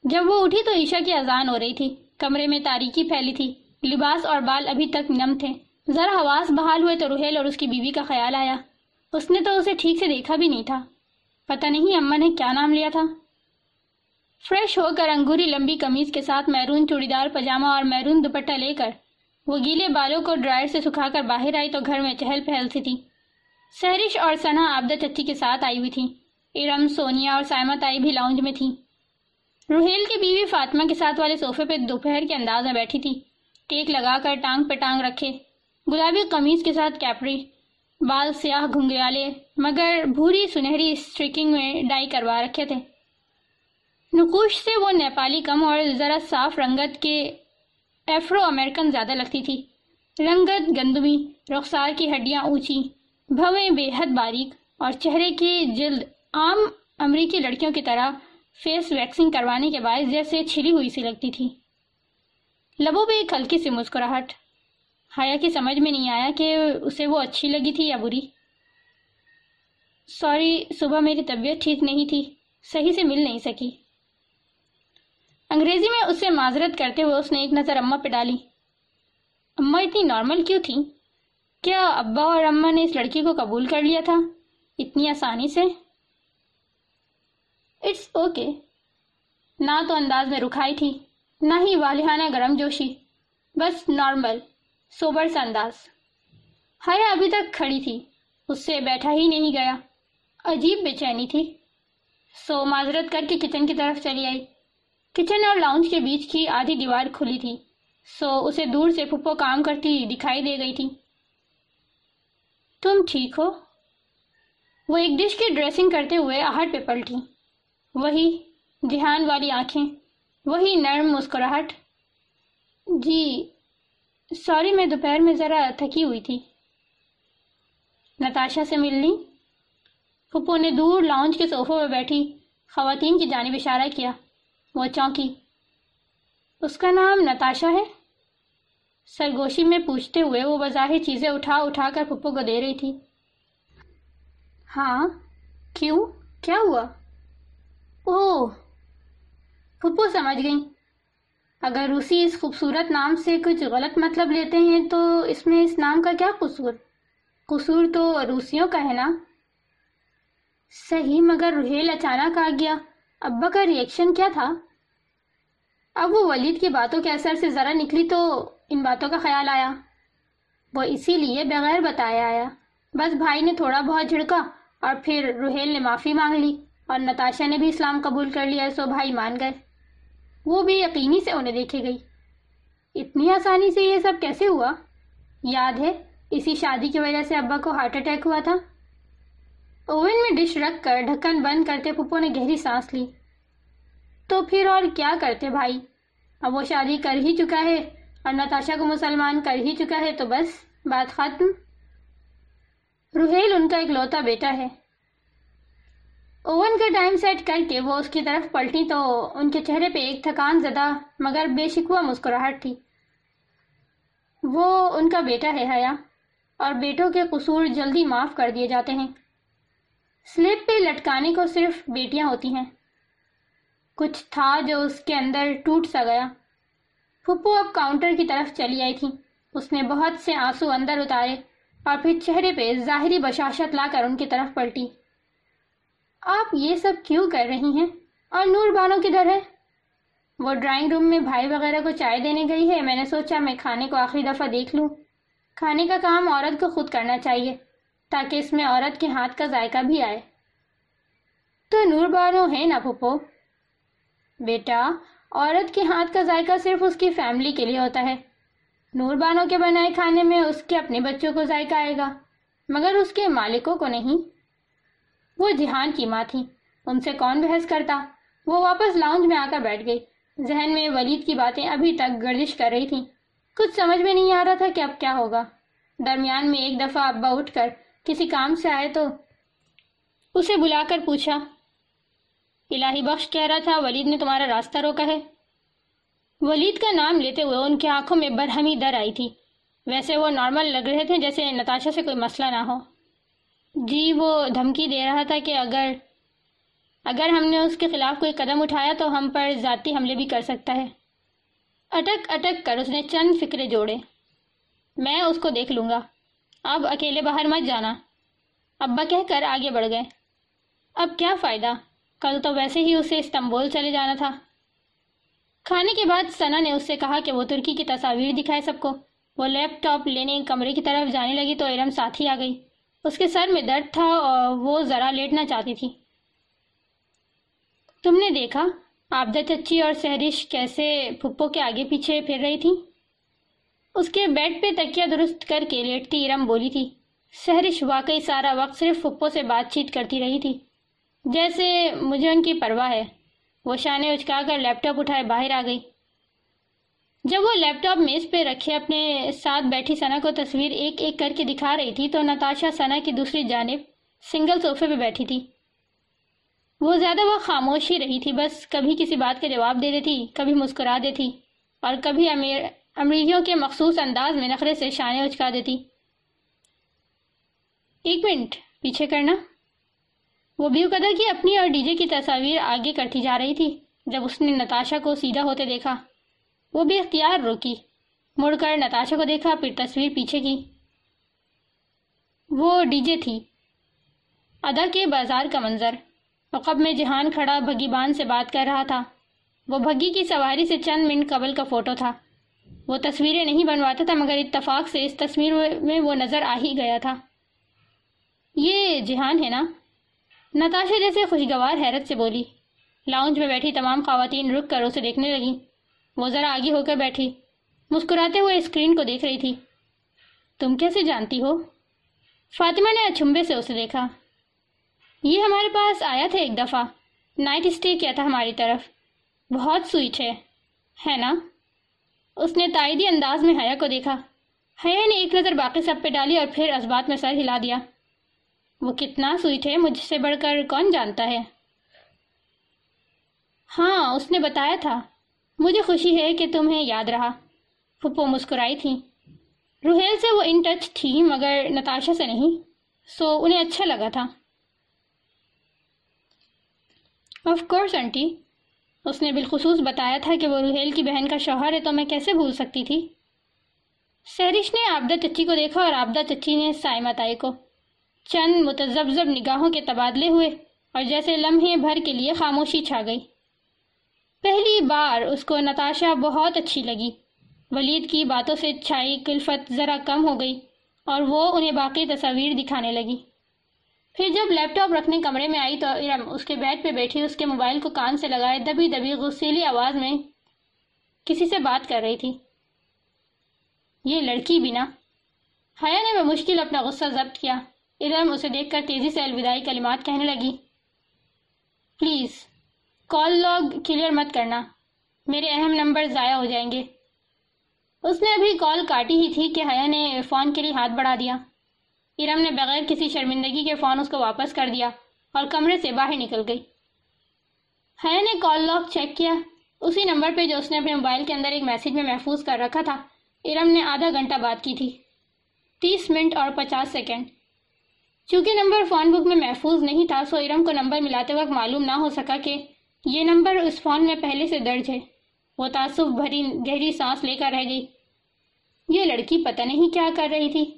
جب وہ اٹھی تو عشاء کی اذان ہو رہی تھی۔ کمرے میں تاریکی پھیلی تھی۔ لباس اور بال ابھی تک نم تھے۔ ذرا حواس بحال ہوئے تو روحیل اور اس کی بیوی کا خیال آیا۔ اس نے تو اسے ٹھیک سے دیکھا بھی نہیں تھا۔ پتہ نہیں اماں نے کیا نام لیا تھا۔ فریش ہو کر انگوری لمبی کمیز کے ساتھ میرون چوڑی دار پجامہ اور میرون دوپٹہ لے کر وہ گیلے بالوں کو ڈرائر سے سکھا کر باہر آئی تو گھر میں چہل پہل سی تھی۔ سہرش اور سنا آبدہ چچی کے ساتھ آئی ہوئی تھی۔ ارم سونیا اور سائمہ تائی بھی لاؤنج میں تھی روہیل کی بیوی فاطمہ کے ساتھ والے صوفے پہ دوپہر کے انداز میں بیٹھی تھی۔ ٹیک لگا کر ٹانگ پہ ٹانگ رکھے۔ گلابی قمیض کے ساتھ کیپری۔ بال سیاہ گھنگریالے، مگر بھوری سنہری اسٹریکنگ میں ڈائی کروا رکھے تھے۔ نقوش سے وہ نیپالی کم اور ذرا صاف رنگت کے ایفرو امریکن زیادہ لگتی تھی۔ رنگت گندمی، رخسار کی ہڈیاں اونچی، بھویں بے حد باریک اور چہرے کی جلد عام امریکی لڑکیوں کی طرح فیس ویکسنگ کروانے کے باعث جیسے چھلی ہوئی سی لگتی تھی۔ لبوں پہ ایک ہلکی سی مسکراہٹ۔ حیا کی سمجھ میں نہیں آیا کہ اسے وہ اچھی لگی تھی یا بری۔ سوری، صبح میری طبیعت ٹھیک نہیں تھی، صحیح سے مل نہیں سکی۔ انگریزی میں اس سے معذرت کرتے ہوئے اس نے ایک نظر اماں پہ ڈالی۔ اماں اتنی نارمل کیوں تھی کیا ابا اور اماں نے اس لڑکی کو قبول کر لیا تھا؟ اتنی آسانی سے؟ It's okay. نہ تو انداز میں رکھائی تھی، نہ ہی والہانہ گرم جوشی۔ بس نارمل سوبر سا انداز۔ حیا ابھی تک کھڑی تھی۔ اس سے بیٹھا ہی نہیں گیا۔ عجیب بے چینی تھی۔ سو معذرت کر کے کچن کی طرف چلی آئی۔ کچن اور لاؤنج کے بیچ کی آدھی دیوار کھلی تھی۔ سو اسے دور سے پھپھو کام کرتی دکھائی دے گئی تھی۔ تم ٹھیک ہو؟ وہ ایک ڈش کی ڈریسنگ کرتے ہوئے آہٹ پہ پلٹی۔ وہی دھیان والی آنکھیں، وہی نرم مسکراہٹ۔ جی سوری، میں دوپہر میں ذرا تھکی ہوئی تھی۔ نتاشا سے ملنی پھپھو نے دور لاؤنج کے صوفوں میں بیٹھی، خواتین کی جانب اشارہ کیا۔ وہ چونکی اس کا نام نتاشا ہے سرگوشی میں پوچھتے ہوئے وہ بظاہر چیزیں اٹھا اٹھا کر پھپھو کو دے رہی تھی ہاں کیوں کیا ہوا اوہ پھپھو سمجھ گئی اگر روسی اس خوبصورت نام سے کچھ غلط مطلب لیتے ہیں تو اس میں اس نام کا کیا قصور قصور تو روسیوں کا ہے نا صحیح مگر روحیل اچانک آ گیا ابا کا ریئیکشن کیا تھا؟ اب وہ ولید کی باتوں کے اثر سے ذرا نکلی تو ان باتوں کا خیال آیا۔ وہ اسی لیے بغیر بتایا آیا۔ بس بھائی نے تھوڑا بہت جھڑکا اور پھر روحیل نے معافی مانگ لی اور نتاشا نے بھی اسلام قبول کر لیا، سو بھائی مان گئے۔ وہ بھی یقینی سے انہیں دیکھے گئی۔ اتنی آسانی سے یہ سب کیسے ہوا؟ یاد ہے، اسی شادی کی وجہ سے ابا کو ہارٹ اٹیک ہوا تھا۔ اوون میں ڈش رکھ کر ڈھکن بند کرتے پپو نے گہری سانس لی۔ تو پھر اور کیا کرتے بھائی؟ اب وہ شادی کر ہی چکا ہے اور نتاشا کو مسلمان کر ہی چکا ہے تو بس، بات ختم۔ روحیل ان کا ایک لوتا بیٹا ہے۔ اوون کا ٹائم سیٹ کر کے وہ اس کی طرف پلٹی تو ان کے چہرے پہ ایک تھکان زدہ مگر بے شکوہ مسکراہٹ تھی۔ وہ ان کا بیٹا ہے حیا، اور بیٹوں کے قصور جلدی معاف کر دیے جاتے ہیں۔ سلیپ پہ لٹکانے کو صرف بیٹیاں ہوتی ہیں۔ کچھ تھا جو اس کے اندر ٹوٹ سا گیا۔ پھپو اب کاؤنٹر کی طرف چلی آئی تھی۔ اس نے بہت سے آنسو اندر اتارے اور پھر چہرے پہ ظاہری بشاشت لا کر ان کی طرف پلٹی۔ آپ یہ سب کیوں کر رہی ہیں؟ اور نور بانو کدھر ہے؟ وہ ڈرائنگ روم میں بھائی وغیرہ کو چائے دینے گئی ہے۔ میں نے سوچا میں کھانے کو آخری دفعہ دیکھ لوں۔ کھانے کا کام عورت کو خود کرنا چاہیے۔ تاکہ اس میں عورت کے ہاتھ کا ذائقہ بھی آئے۔ تو نور بانو ہے نا پھپھو بیٹا، عورت کے ہاتھ کا ذائقہ صرف اس کی فیملی کے لیے ہوتا ہے۔ نور بانو کے بنائے کھانے میں اس کے اپنے بچوں کو ذائقہ آئے گا، مگر اس کے مالکوں کو نہیں۔ وہ جہان کی ماں تھی، ان سے کون بحث کرتا؟ وہ واپس لاؤنج میں آ کر بیٹھ گئی۔ ذہن میں ولید کی باتیں ابھی تک گردش کر رہی تھیں۔ کچھ سمجھ میں نہیں آ رہا تھا کہ اب کیا ہوگا۔ درمیان میں ایک دفعہ ابا اٹھ کر کسی کام سے آئے تو اسے بلا کر پوچھا، الہی بخش کہہ رہا تھا، ولید نے تمہارا راستہ روکا ہے۔ ولید کا نام لیتے ہوئے ان کی آنکھوں میں برہمی در آئی تھی۔ ویسے وہ نارمل لگ رہے تھے جیسے نتاشا سے کوئی مسئلہ نہ ہو۔ جی وہ دھمکی دے رہا تھا کہ اگر اگر ہم نے اس کے خلاف کوئی قدم اٹھایا تو ہم پر ذاتی حملے بھی کر سکتا ہے۔ اٹک اٹک کر اس نے چند فکرے جوڑے۔ میں اس کو دیکھ لوں گا۔ اب اکیلے باہر مت جانا۔ ابا کہہ کر آگے بڑھ گئے۔ اب کیا فائدہ؟ کل تو ویسے ہی اسے استنبول چلے جانا تھا۔ کھانے کے بعد سنا نے اس سے کہا کہ وہ ترکی کی تصاویر دکھائے سب کو۔ وہ لیپ ٹاپ لینے کمرے کی طرف جانے لگی تو ارم ساتھ ہی آ گئی۔ اس کے سر میں درد تھا اور وہ ذرا لیٹنا چاہتی تھی۔ تم نے دیکھا؟ آبدہ چچی اور سہرش کیسے پھپھو کے آگے پیچھے پھر رہی تھی؟ اس کے بیڈ پہ تکیہ درست کر کے لیٹتی ارم بولی تھی۔ سہرش واقعی سارا وقت صرف پھپھو سے بات چیت کرتی رہی تھی۔ جیسے مجھے ان کی پرواہ ہے۔ وہ شانے اچکا کر لیپ ٹاپ اٹھائے باہر آ گئی۔ جب وہ لیپ ٹاپ میز پہ رکھے اپنے ساتھ بیٹھی سنا کو تصویر ایک ایک کر کے دکھا رہی تھی تو نتاشا سنا کی دوسری جانب سنگل صوفے پہ بیٹھی تھی۔ وہ زیادہ وہ خاموش ہی رہی تھی، بس کبھی کسی بات کا جواب دے دیتی کبھی مسکرا دیتی اور کبھی امیر امریکیوں کے مخصوص انداز میں نخرے سے شانے اچکا دیتی۔ ایک منٹ، پیچھے کرنا۔ وہ بیو قدر کی اپنی اور ڈی جے کی تصاویر آگے کرتی جا رہی تھی، جب اس نے نتاشا کو سیدھا ہوتے دیکھا۔ وہ بھی اختیار روکی۔ مڑ کر نتاشا کو دیکھا، پھر تصویر پیچھے کی۔ وہ ڈی جے تھی۔ ادا کے بازار کا منظر۔ عقب میں جہان کھڑا، بھگی بان سے بات کر رہا تھا۔ وہ بھگی کی سواری سے چند منٹ قبل کا فوٹو تھا۔ وہ تصویریں نہیں بنواتا تھا، مگر اتفاق سے اس تصویر میں وہ نظر آ ہی گیا تھا۔ یہ جہان ہے نا؟ نتاشا جیسے خوشگوار حیرت سے بولی۔ لاؤنج میں بیٹھی تمام خواتین رک کر اسے دیکھنے لگی وہ ذرا آگے ہو کر بیٹھی۔ مسکراتے ہوئے اسکرین کو دیکھ رہی تھی۔ تم کیسے جانتی ہو؟ فاطمہ نے اچھمبے سے اسے دیکھا۔ یہ ہمارے پاس آیا تھا ایک دفعہ۔ نائٹ اسٹے کیا تھا ہماری طرف۔ بہت سوئٹ ہے۔ ہے نا؟ اس نے تائیدی انداز میں حیا کو دیکھا۔ حیا نے ایک نظر باقی سب پہ ڈالی اور پھر اسبات میں سر ہلا دیا۔ وہ کتنا سوئٹ ہے مجھ سے بڑھ کر کون جانتا ہے؟ ہاں اس نے بتایا تھا۔ مجھے خوشی ہے کہ تمہیں یاد رہا۔ پھپھو مسکرائی تھی۔ روحیل سے وہ ان ٹچ تھی، مگر نتاشا سے نہیں۔ سو انہیں اچھا لگا تھا۔ آف کورس آنٹی اس نے بالخصوص بتایا تھا کہ وہ روحیل کی بہن کا شوہر ہے تو میں کیسے بھول سکتی تھی؟ سہرش نے آبدہ چچی کو دیکھا اور آبدہ چچی نے سائمہ تائی کو چند متزبزب نگاہوں کے تبادلے ہوئے اور جیسے لمحے بھر کے لیے خاموشی چھا گئی۔ پہلی بار اس کو نتاشا بہت اچھی لگی۔ ولید کی باتوں سے چھائی کلفت ذرا کم ہو گئی اور وہ انہیں باقی تصاویر دکھانے لگی۔ پھر جب لیپ ٹاپ رکھنے کمرے میں آئی تو ارم اس کے بیڈ پہ بیٹھی، اس کے موبائل کو کان سے لگائے، دبی دبی غصیلی آواز میں کسی سے بات کر رہی تھی۔ یہ لڑکی بھی نا۔ حیا نے بمشکل اپنا غصہ ضبط کیا۔ ارم اسے دیکھ کر تیزی سے الوداعی کلمات کہنے لگی۔ پلیز، کال لاگ کلیئر مت کرنا۔ میرے اہم نمبر ضائع ہو جائیں گے۔ اس نے ابھی کال کاٹی ہی تھی کہ حیا نے فون کے لیے ہاتھ بڑھا دیا۔ ارم نے بغیر کسی شرمندگی کے فون اس کو واپس کر دیا اور کمرے سے باہر نکل گئی۔ حیا نے کال لاک چیک کیا۔ اسی نمبر پہ جو اس نے اپنے موبائل کے اندر ایک میسج میں محفوظ کر رکھا تھا، ارم نے آدھا گھنٹہ بات کی تھی۔ تیس منٹ اور پچاس سیکنڈ۔ چونکہ نمبر فون بک میں محفوظ نہیں تھا، سو ارم کو نمبر ملاتے وقت معلوم نہ ہو سکا کہ یہ نمبر اس فون میں پہلے سے درج ہے۔ وہ تعصب بھری، گہری سانس لے کر رہ گئی۔ یہ لڑکی پتہ نہیں کیا کر رہی تھی۔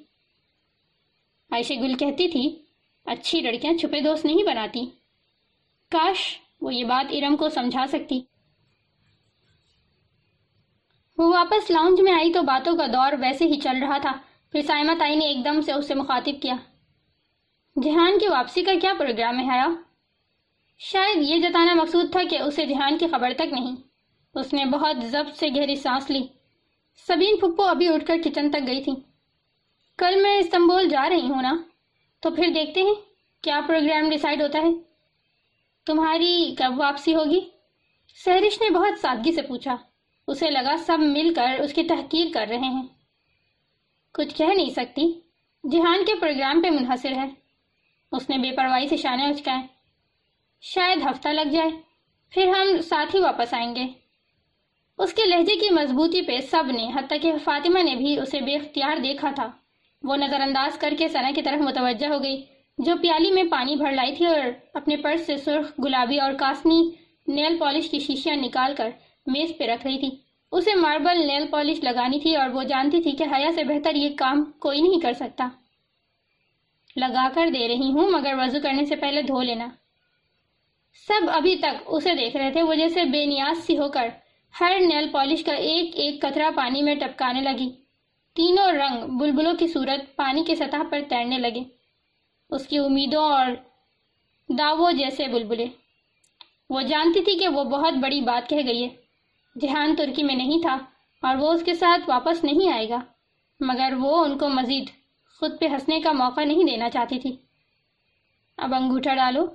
عائشہ گل کہتی تھی، اچھی لڑکیاں چھپے دوست نہیں بناتی۔ کاش وہ یہ بات ارم کو سمجھا سکتی۔ وہ واپس لاؤنج میں آئی تو باتوں کا دور ویسے ہی چل رہا تھا۔ پھر سائمہ تائی نے ایک دم سے اسے مخاطب کیا۔ جہان کی واپسی کا کیا پروگرام ہے حیا؟ شاید یہ جتانا مقصود تھا کہ اسے جہان کی خبر تک نہیں۔ اس نے بہت ضبط سے گہری سانس لی۔ سبین پھپو ابھی اٹھ کر کچن تک گئی تھی۔ کل میں استنبول جا رہی ہوں نا، تو پھر دیکھتے ہیں کیا پروگرام ڈیسائیڈ ہوتا ہے۔ تمہاری کب واپسی ہوگی؟ سہرش نے بہت سادگی سے پوچھا۔ اسے لگا سب مل کر اس کی تحقیر کر رہے ہیں۔ کچھ کہہ نہیں سکتی۔ جہان کے پروگرام پہ منحصر ہے۔ اس نے بے پرواہی سے شانے اچکائے شاید ہفتہ لگ جائے۔ پھر ہم ساتھ ہی واپس آئیں گے۔ اس کے لہجے کی مضبوطی پہ سب نے، حتیٰ کہ فاطمہ نے بھی اسے بے اختیار دیکھا تھا۔ وہ نظر انداز کر کے سنا کی طرف متوجہ ہو گئی۔ جو پیالی میں پانی بھر لائی تھی اور اپنے پرس سے سرخ گلابی اور کاسنی نیل پالش کی شیشیاں نکال کر میز پہ رکھ رہی تھی۔ اسے ماربل نیل پالش لگانی تھی اور وہ جانتی تھی کہ حیا سے بہتر یہ کام کوئی نہیں کر سکتا۔ لگا کر دے رہی ہوں، مگر وضو کرنے سے پہلے دھو لینا۔ سب ابھی تک اسے دیکھ رہے تھے، وہ جیسے بے نیاز سی ہو کر ہر نیل پالش کا ایک ایک قطرہ پانی میں ٹپکانے لگی۔ تینوں رنگ بلبلوں کی صورت پانی کی سطح پر تیرنے لگے۔ اس کی امیدوں اور دعووں جیسے بلبلے۔ وہ جانتی تھی کہ وہ بہت بڑی بات کہہ گئی ہے۔ جہان ترکی میں نہیں تھا اور وہ اس کے ساتھ واپس نہیں آئے گا۔ مگر وہ ان کو مزید خود پہ ہنسنے کا موقع نہیں دینا چاہتی تھی۔ اب انگوٹھا ڈالو۔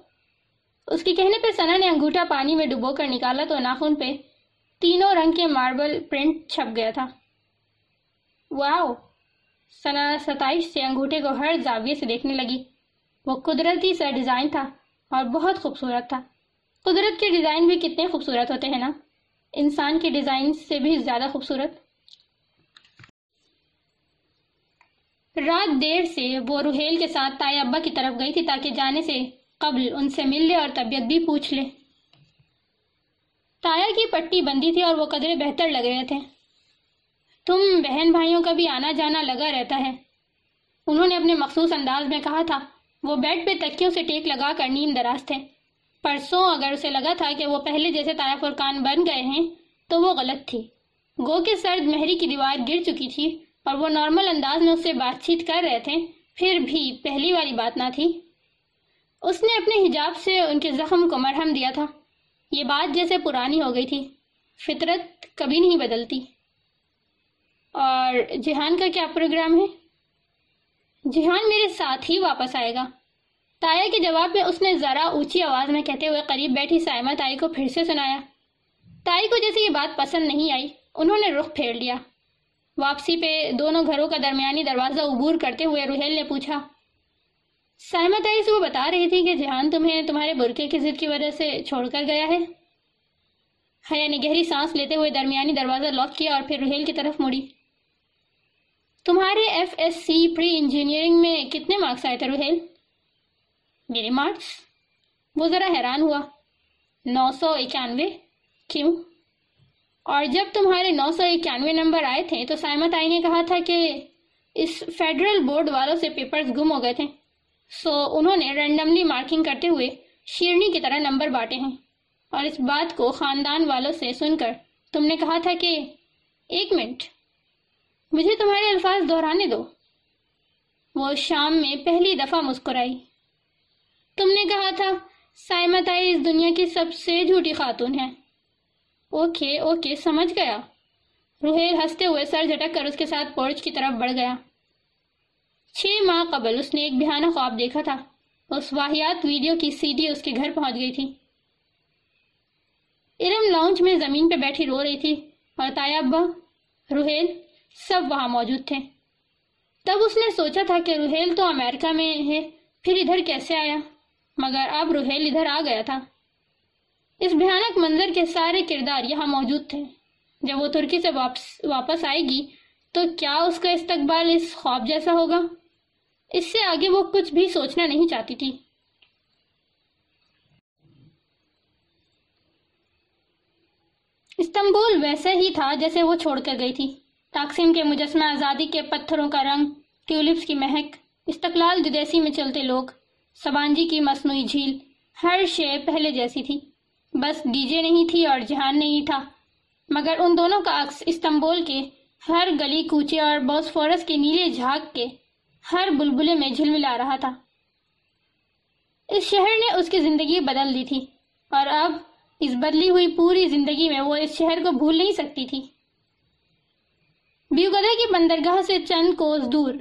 اس کے کہنے پہ سنا نے انگوٹھا پانی میں ڈبو کر نکالا تو ناخن پہ تینوں رنگ کے ماربل پرنٹ چھپ گیا تھا۔ واؤ سنا ستائش سے انگوٹھے کو ہر زاویے سے دیکھنے لگی۔ وہ قدرتی سا ڈیزائن تھا اور بہت خوبصورت تھا۔ قدرت کے ڈیزائن بھی کتنے خوبصورت ہوتے ہیں نا؟ انسان کے ڈیزائن سے بھی زیادہ خوبصورت۔ رات دیر سے وہ روحیل کے ساتھ تائی ابا کی طرف گئی تھی تاکہ جانے سے قبل ان سے مل لے اور طبیعت بھی پوچھ لے۔ تایا کی پٹی بندی تھی اور وہ قدرے بہتر لگ رہے تھے۔ تم بہن بھائیوں کا بھی آنا جانا لگا رہتا ہے۔ انہوں نے اپنے مخصوص انداز میں کہا تھا، وہ بیڈ پہ تکیوں سے ٹیک لگا کر نیند دراز تھے۔ پرسوں اگر اسے لگا تھا کہ وہ پہلے جیسے تایا فرقان بن گئے ہیں، تو وہ غلط تھی۔ گو کے سرد مہری کی دیوار گر چکی تھی اور وہ نارمل انداز میں اس سے بات چیت کر رہے تھے۔ پھر بھی پہلی والی بات نہ تھی۔ اس نے اپنے حجاب سے ان کے زخم کو مرہم دیا تھا۔ یہ بات جیسے پرانی ہو گئی تھی۔ فطرت کبھی نہیں بدلتی۔ اور جہان کا کیا پروگرام ہے؟ جہان میرے ساتھ ہی واپس آئے گا۔ تایا کے جواب میں اس نے ذرا اونچی آواز میں کہتے ہوئے قریب بیٹھی سائمہ تائی کو پھر سے سنایا۔ تائی کو جیسے یہ بات پسند نہیں آئی، انہوں نے رخ پھیر لیا۔ واپسی پہ دونوں گھروں کا درمیانی دروازہ عبور کرتے ہوئے روحیل نے پوچھا، سائمہ تائی سے وہ بتا رہی تھی کہ جہان تمہیں تمہارے برکے کی ضد کی وجہ سے چھوڑ کر گیا ہے؟ حیا نے گہری سانس لیتے ہوئے درمیانی دروازہ لاک کیا اور پھر روحیل کی طرف مڑی۔ تمہارے F S C pre engineering میں کتنے مارکس آئے تھے روحیل میرے مارکس؟ وہ ذرا حیران ہوا۔ نو سو اکیانوے؟ کیوں؟ اور جب تمہارے نو سو اکیانوے نمبر آئے تھے تو سائمت آئی نے کہا تھا کہ اس فیڈرل بورڈ والوں سے پیپرز گم ہو گئے تھے۔ سو انہوں نے رینڈملی مارکنگ کرتے ہوئے شیرنی کی طرح نمبر بانٹے ہیں۔ اور اس بات کو خاندان والوں سے سن کر تم نے کہا تھا کہ ایک منٹ۔ مجھے تمہارے الفاظ دہرانے دو۔ وہ شام میں پہلی دفعہ مسکرائی۔ تم نے کہا تھا سائمت آئی اس دنیا کی سب سے جھوٹی خاتون ہے۔ اوکے اوکے، سمجھ گیا۔ روحیل ہنستے ہوئے سر جھٹک کر اس کے ساتھ پورچ کی طرف بڑھ گیا۔ چھ ماہ قبل اس نے ایک بہانہ خواب دیکھا تھا۔ اس واحیات ویڈیو کی سی ڈی اس کے گھر پہنچ گئی تھی۔ ارم لاؤنج میں زمین پہ بیٹھی رو رہی تھی اور تایا، ابا روحیل سب وہاں موجود تھے۔ تب اس نے سوچا تھا کہ روحیل تو امریکہ میں ہے، پھر ادھر کیسے آیا؟ مگر اب روحیل ادھر آ گیا تھا۔ اس بھیانک منظر کے سارے کردار یہاں موجود تھے۔ جب وہ ترکی سے واپس واپس آئے گی، تو کیا اس کا استقبال اس خواب جیسا ہوگا؟ اس سے آگے وہ کچھ بھی سوچنا نہیں چاہتی تھی۔ استنبول ویسا ہی تھا جیسے وہ چھوڑ کر گئی تھی۔ تقسیم کے مجسمہ آزادی کے پتھروں کا رنگ، ٹیولپس کی مہک، استقلال جدیسی میں چلتے لوگ، سبانجی کی مصنوعی جھیل، ہر شے پہلے جیسی تھی۔ بس ڈی جے نہیں تھی اور جہان نہیں تھا۔ مگر ان دونوں کا عکس استنبول کے ہر گلی کوچے اور بوسفورس کے نیلے جھاگ کے ہر بلبلے میں جھلملا رہا تھا۔ اس شہر نے اس کی زندگی بدل دی تھی اور اب اس بدلی ہوئی پوری زندگی میں وہ اس شہر کو بھول نہیں سکتی تھی۔ بیوگدہ کی بندرگاہ سے چند کوس دور،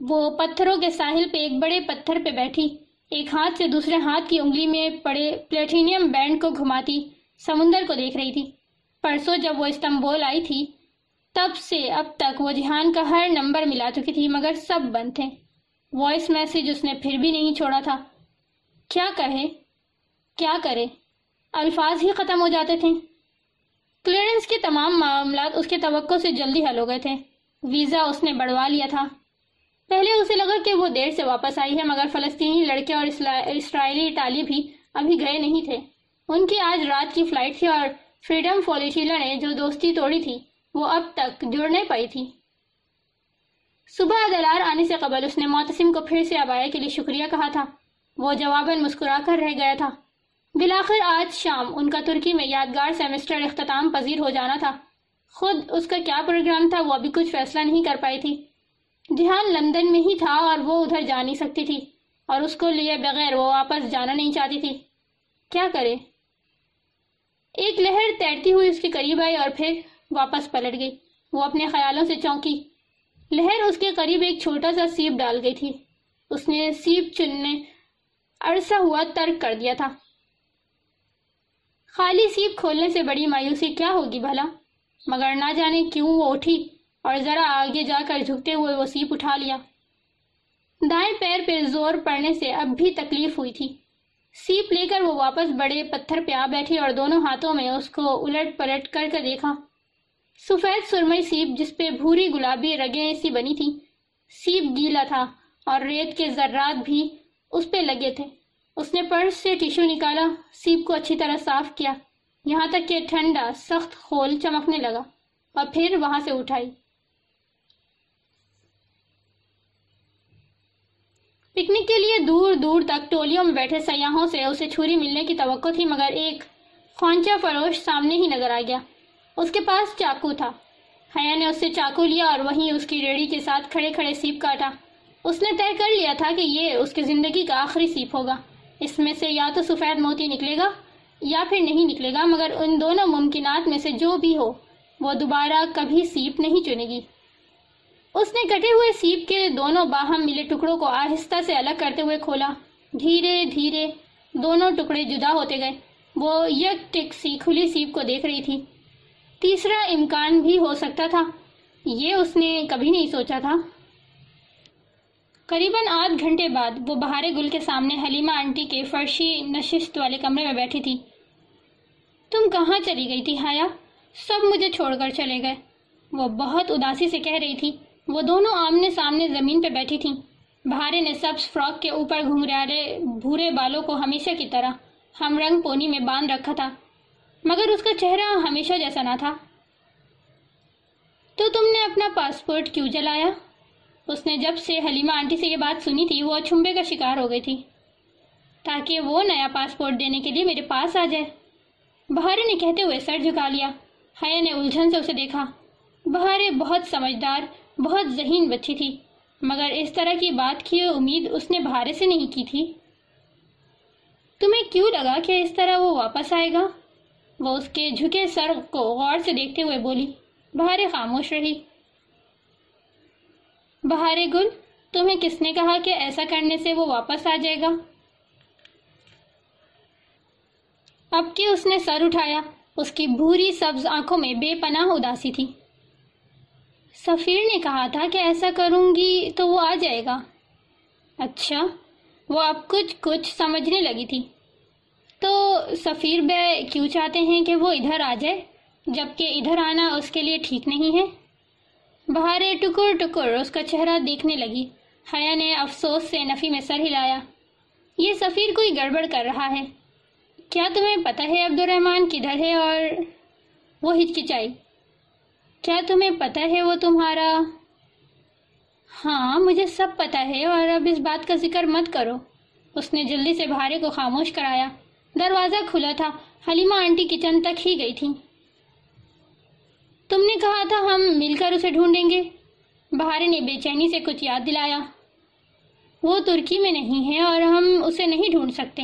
وہ پتھروں کے ساحل پہ ایک بڑے پتھر پہ بیٹھی۔ ایک ہاتھ سے دوسرے ہاتھ کی انگلی میں پڑے پلیٹینیم بینڈ کو گھماتی، سمندر کو دیکھ رہی تھی۔ پرسوں جب وہ استنبول آئی تھی، تب سے اب تک وہ جہان کا ہر نمبر ملا چکی تھی، مگر سب بند تھے۔ وائس میسج اس نے پھر بھی نہیں چھوڑا تھا۔ کیا کہے؟ کیا کرے؟ الفاظ ہی ختم ہو جاتے تھے۔ کلیئرنس کے تمام معاملات اس کے توقع سے جلدی حل ہو گئے تھے۔ ویزا اس نے بڑھوا لیا تھا۔ پہلے اسے لگا کہ وہ دیر سے واپس آئی ہے، مگر فلسطینی لڑکے اور اسرائیلی اٹالی بھی ابھی گئے نہیں تھے۔ ان کی آج رات کی فلائٹ تھی اور فریڈم فولیشیلا نے جو دوستی توڑی تھی، وہ اب تک جڑنے پائی تھی۔ صبح دلار آنے سے قبل اس نے معتصم کو پھر سے ابائے کے لیے شکریہ کہا تھا۔ وہ جواباً مسکرا کر رہ گیا تھا۔ بلاخر آج شام ان کا ترکی میں یادگار سیمسٹر اختتام پذیر ہو جانا تھا۔ خود اس کا کیا پروگرام تھا وہ ابھی کچھ فیصلہ نہیں کر پائی تھی۔ جہان لندن میں ہی تھا اور وہ ادھر جا نہیں سکتی تھی اور اس کو لیے بغیر وہ واپس جانا نہیں چاہتی تھی۔ کیا کرے؟ ایک لہر تیرتی ہوئی اس کے قریب آئی اور پھر واپس پلٹ گئی۔ وہ اپنے خیالوں سے چونکی۔ لہر اس کے قریب ایک چھوٹا سا سیپ ڈال گئی تھی۔ اس نے سیپ چننے عرصہ ہوا ترک کر دیا تھا۔ خالی سیپ کھولنے سے بڑی مایوسی کیا ہوگی بھلا؟ مگر نہ جانے کیوں وہ اٹھی اور ذرا آگے جا کر جھکتے ہوئے وہ سیپ اٹھا لیا۔ دائیں پیر پہ زور پڑنے سے اب بھی تکلیف ہوئی تھی۔ سیپ لے کر وہ واپس بڑے پتھر پہ آ بیٹھی اور دونوں ہاتھوں میں اس کو الٹ پلٹ کر کے دیکھا۔ سفید سرمئی سیپ جس پہ بھوری گلابی رگیں سی بنی تھی۔ سیپ گیلا تھا اور ریت کے ذرات بھی اس پہ لگے تھے۔ اس نے پرس سے ٹیشو نکالا سیپ کو اچھی طرح صاف کیا۔ یہاں تک کہ ٹھنڈا، سخت خول چمکنے لگا اور پھر وہاں سے اٹھائی۔ پکنک کے لیے دور دور تک ٹولیوں میں بیٹھے سیاحوں سے اسے چھری ملنے کی توقع تھی، مگر ایک خونچا فروش سامنے ہی نظر آ گیا۔ اس کے پاس چاقو تھا۔ حیا نے اس سے چاقو لیا اور وہیں اس کی ریڑی کے ساتھ کھڑے کھڑے سیپ کاٹا۔ اس نے طے کر لیا تھا کہ یہ اس کی زندگی کا آخری سیپ ہوگا۔ اس میں سے یا تو سفید موتی نکلے گا یا پھر نہیں نکلے گا، مگر ان دونوں ممکنات میں سے جو بھی ہو، وہ دوبارہ کبھی سیپ نہیں چنے گی۔ اس نے کٹے ہوئے سیپ کے دونوں باہم ملے ٹکڑوں کو آہستہ سے الگ کرتے ہوئے کھولا۔ دھیرے دھیرے دونوں ٹکڑے جدا ہوتے گئے۔ وہ یک ٹک سی کھلی سیپ کو دیکھ رہی تھی۔ تیسرا امکان بھی ہو سکتا تھا۔ یہ اس نے کبھی نہیں سوچا تھا۔ قریباً آدھ گھنٹے بعد وہ بہارے گل کے سامنے حلیمہ آنٹی کے فرشی نشست والے کمرے میں بیٹھی تھی۔ تم کہاں چلی گئی تھی ہایا سب مجھے چھوڑ کر چلے گئے۔ وہ بہت اداسی سے کہہ رہی تھی۔ وہ دونوں آمنے سامنے زمین پہ بیٹھی تھیں۔ بہارے نے سبز فراک کے اوپر گھنگریارے بھورے بالوں کو ہمیشہ کی طرح ہم رنگ پونی میں باندھ رکھا تھا، مگر اس کا چہرہ ہمیشہ جیسا نہ تھا۔ تو تم نے اپنا پاسپورٹ کیوں جلایا؟ اس نے جب سے حلیمہ آنٹی سے یہ بات سنی تھی، وہ چھمبے کا شکار ہو گئی تھی۔ تاکہ وہ نیا پاسپورٹ دینے کے لیے میرے پاس آ جائے۔ بہارے نے کہتے ہوئے سر جھکا لیا۔ حیا نے الجھن سے اسے دیکھا۔ بہارے بہت سمجھدار، بہت ذہین بچی تھی۔ مگر اس طرح کی بات کی امید اس نے بہارے سے نہیں کی تھی۔ تمہیں کیوں لگا کہ اس طرح وہ واپس آئے گا؟ وہ اس کے جھکے سر کو غور سے دیکھتے ہوئے بولی بہارے خاموش رہی۔ بہارے گل، تمہیں کس نے کہا کہ ایسا کرنے سے وہ واپس آ جائے گا؟ اب کہ اس نے سر اٹھایا؟ اس کی بھوری سبز آنکھوں میں بے پناہ اداسی تھی۔ سفیر نے کہا تھا کہ ایسا کروں گی تو وہ آ جائے گا۔ اچھا وہ اب کچھ کچھ سمجھنے لگی تھی۔ تو سفیر بے، کیوں چاہتے ہیں کہ وہ ادھر آ جائے، جبکہ ادھر آنا اس کے لیے ٹھیک نہیں ہے؟ بہارے ٹکر ٹکر اس کا چہرہ دیکھنے لگی۔ حیا نے افسوس سے نفی میں سر ہلایا۔ یہ سفیر کوئی گڑبڑ کر رہا ہے۔ کیا تمہیں پتہ ہے عبد الرحمن کدھر ہے اور وہ ہچکچائی؟ کیا تمہیں پتہ ہے وہ تمہارا؟ ہاں مجھے سب پتہ ہے اور اب اس بات کا ذکر مت کرو۔ اس نے جلدی سے بہارے کو خاموش کرایا۔ دروازہ کھلا تھا۔ حلیمہ آنٹی کچن تک ہی گئی تھی تم نے کہا تھا ہم مل کر اسے ڈھونڈیں گے۔ بہارے نے بے چینی سے کچھ یاد دلایا۔ وہ ترکی میں نہیں ہے اور ہم اسے نہیں ڈھونڈ سکتے۔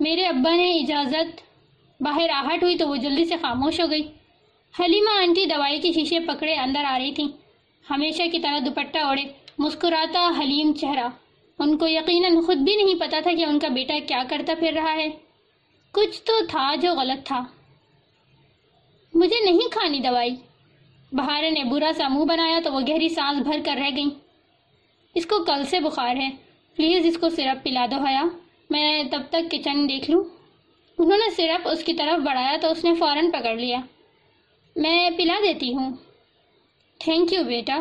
میرے ابا نے اجازت باہر آہٹ ہوئی تو وہ جلدی سے خاموش ہو گئی۔ حلیمہ آنٹی دوائی کی شیشے پکڑے اندر آ رہی تھیں۔ ہمیشہ کی طرح دوپٹہ اوڑے مسکراتا حلیم چہرہ۔ ان کو یقیناً خود بھی نہیں پتا تھا کہ ان کا بیٹا کیا کرتا پھر رہا ہے۔ کچھ تو تھا جو غلط تھا۔ مجھے نہیں کھانی دوائی۔ بہارے نے برا سا منہ بنایا تو وہ گہری سانس بھر کر رہ گئی اس کو کل سے بخار ہے۔ پلیز اس کو سرپ پلا دو حیا۔ میں تب تک کچن دیکھ لوں۔ انہوں نے سرپ اس کی طرف بڑھایا تو اس نے فوراً پکڑ لیا۔ میں پلا دیتی ہوں۔ تھینک یو بیٹا۔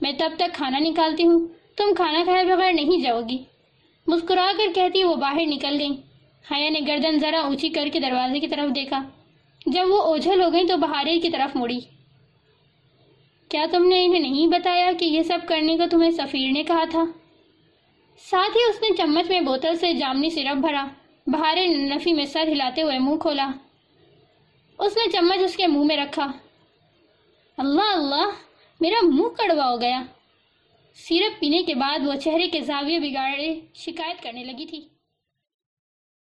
میں تب تک کھانا نکالتی ہوں۔ تم کھانا کھائے بغیر نہیں جاؤ گی۔ مسکرا کر کہتی وہ باہر نکل گئی حیا نے گردن ذرا اونچی کر کے دروازے کی طرف دیکھا۔ جب وہ اوجھل ہو گئی تو بہارے کی طرف مڑی۔ کیا تم نے انہیں نہیں بتایا کہ یہ سب کرنے کو تمہیں سفیر نے کہا تھا؟ ساتھ ہی اس نے چمچ میں بوتل سے جامنی سرپ بھرا، بہارے نفی میں سر ہلاتے ہوئے منہ کھولا۔ اس نے چمچ اس کے منہ میں رکھا۔ اللہ اللہ، میرا منہ کڑوا ہو گیا۔ سیرپ پینے کے بعد وہ چہرے کے زاویے بگاڑے شکایت کرنے لگی تھی۔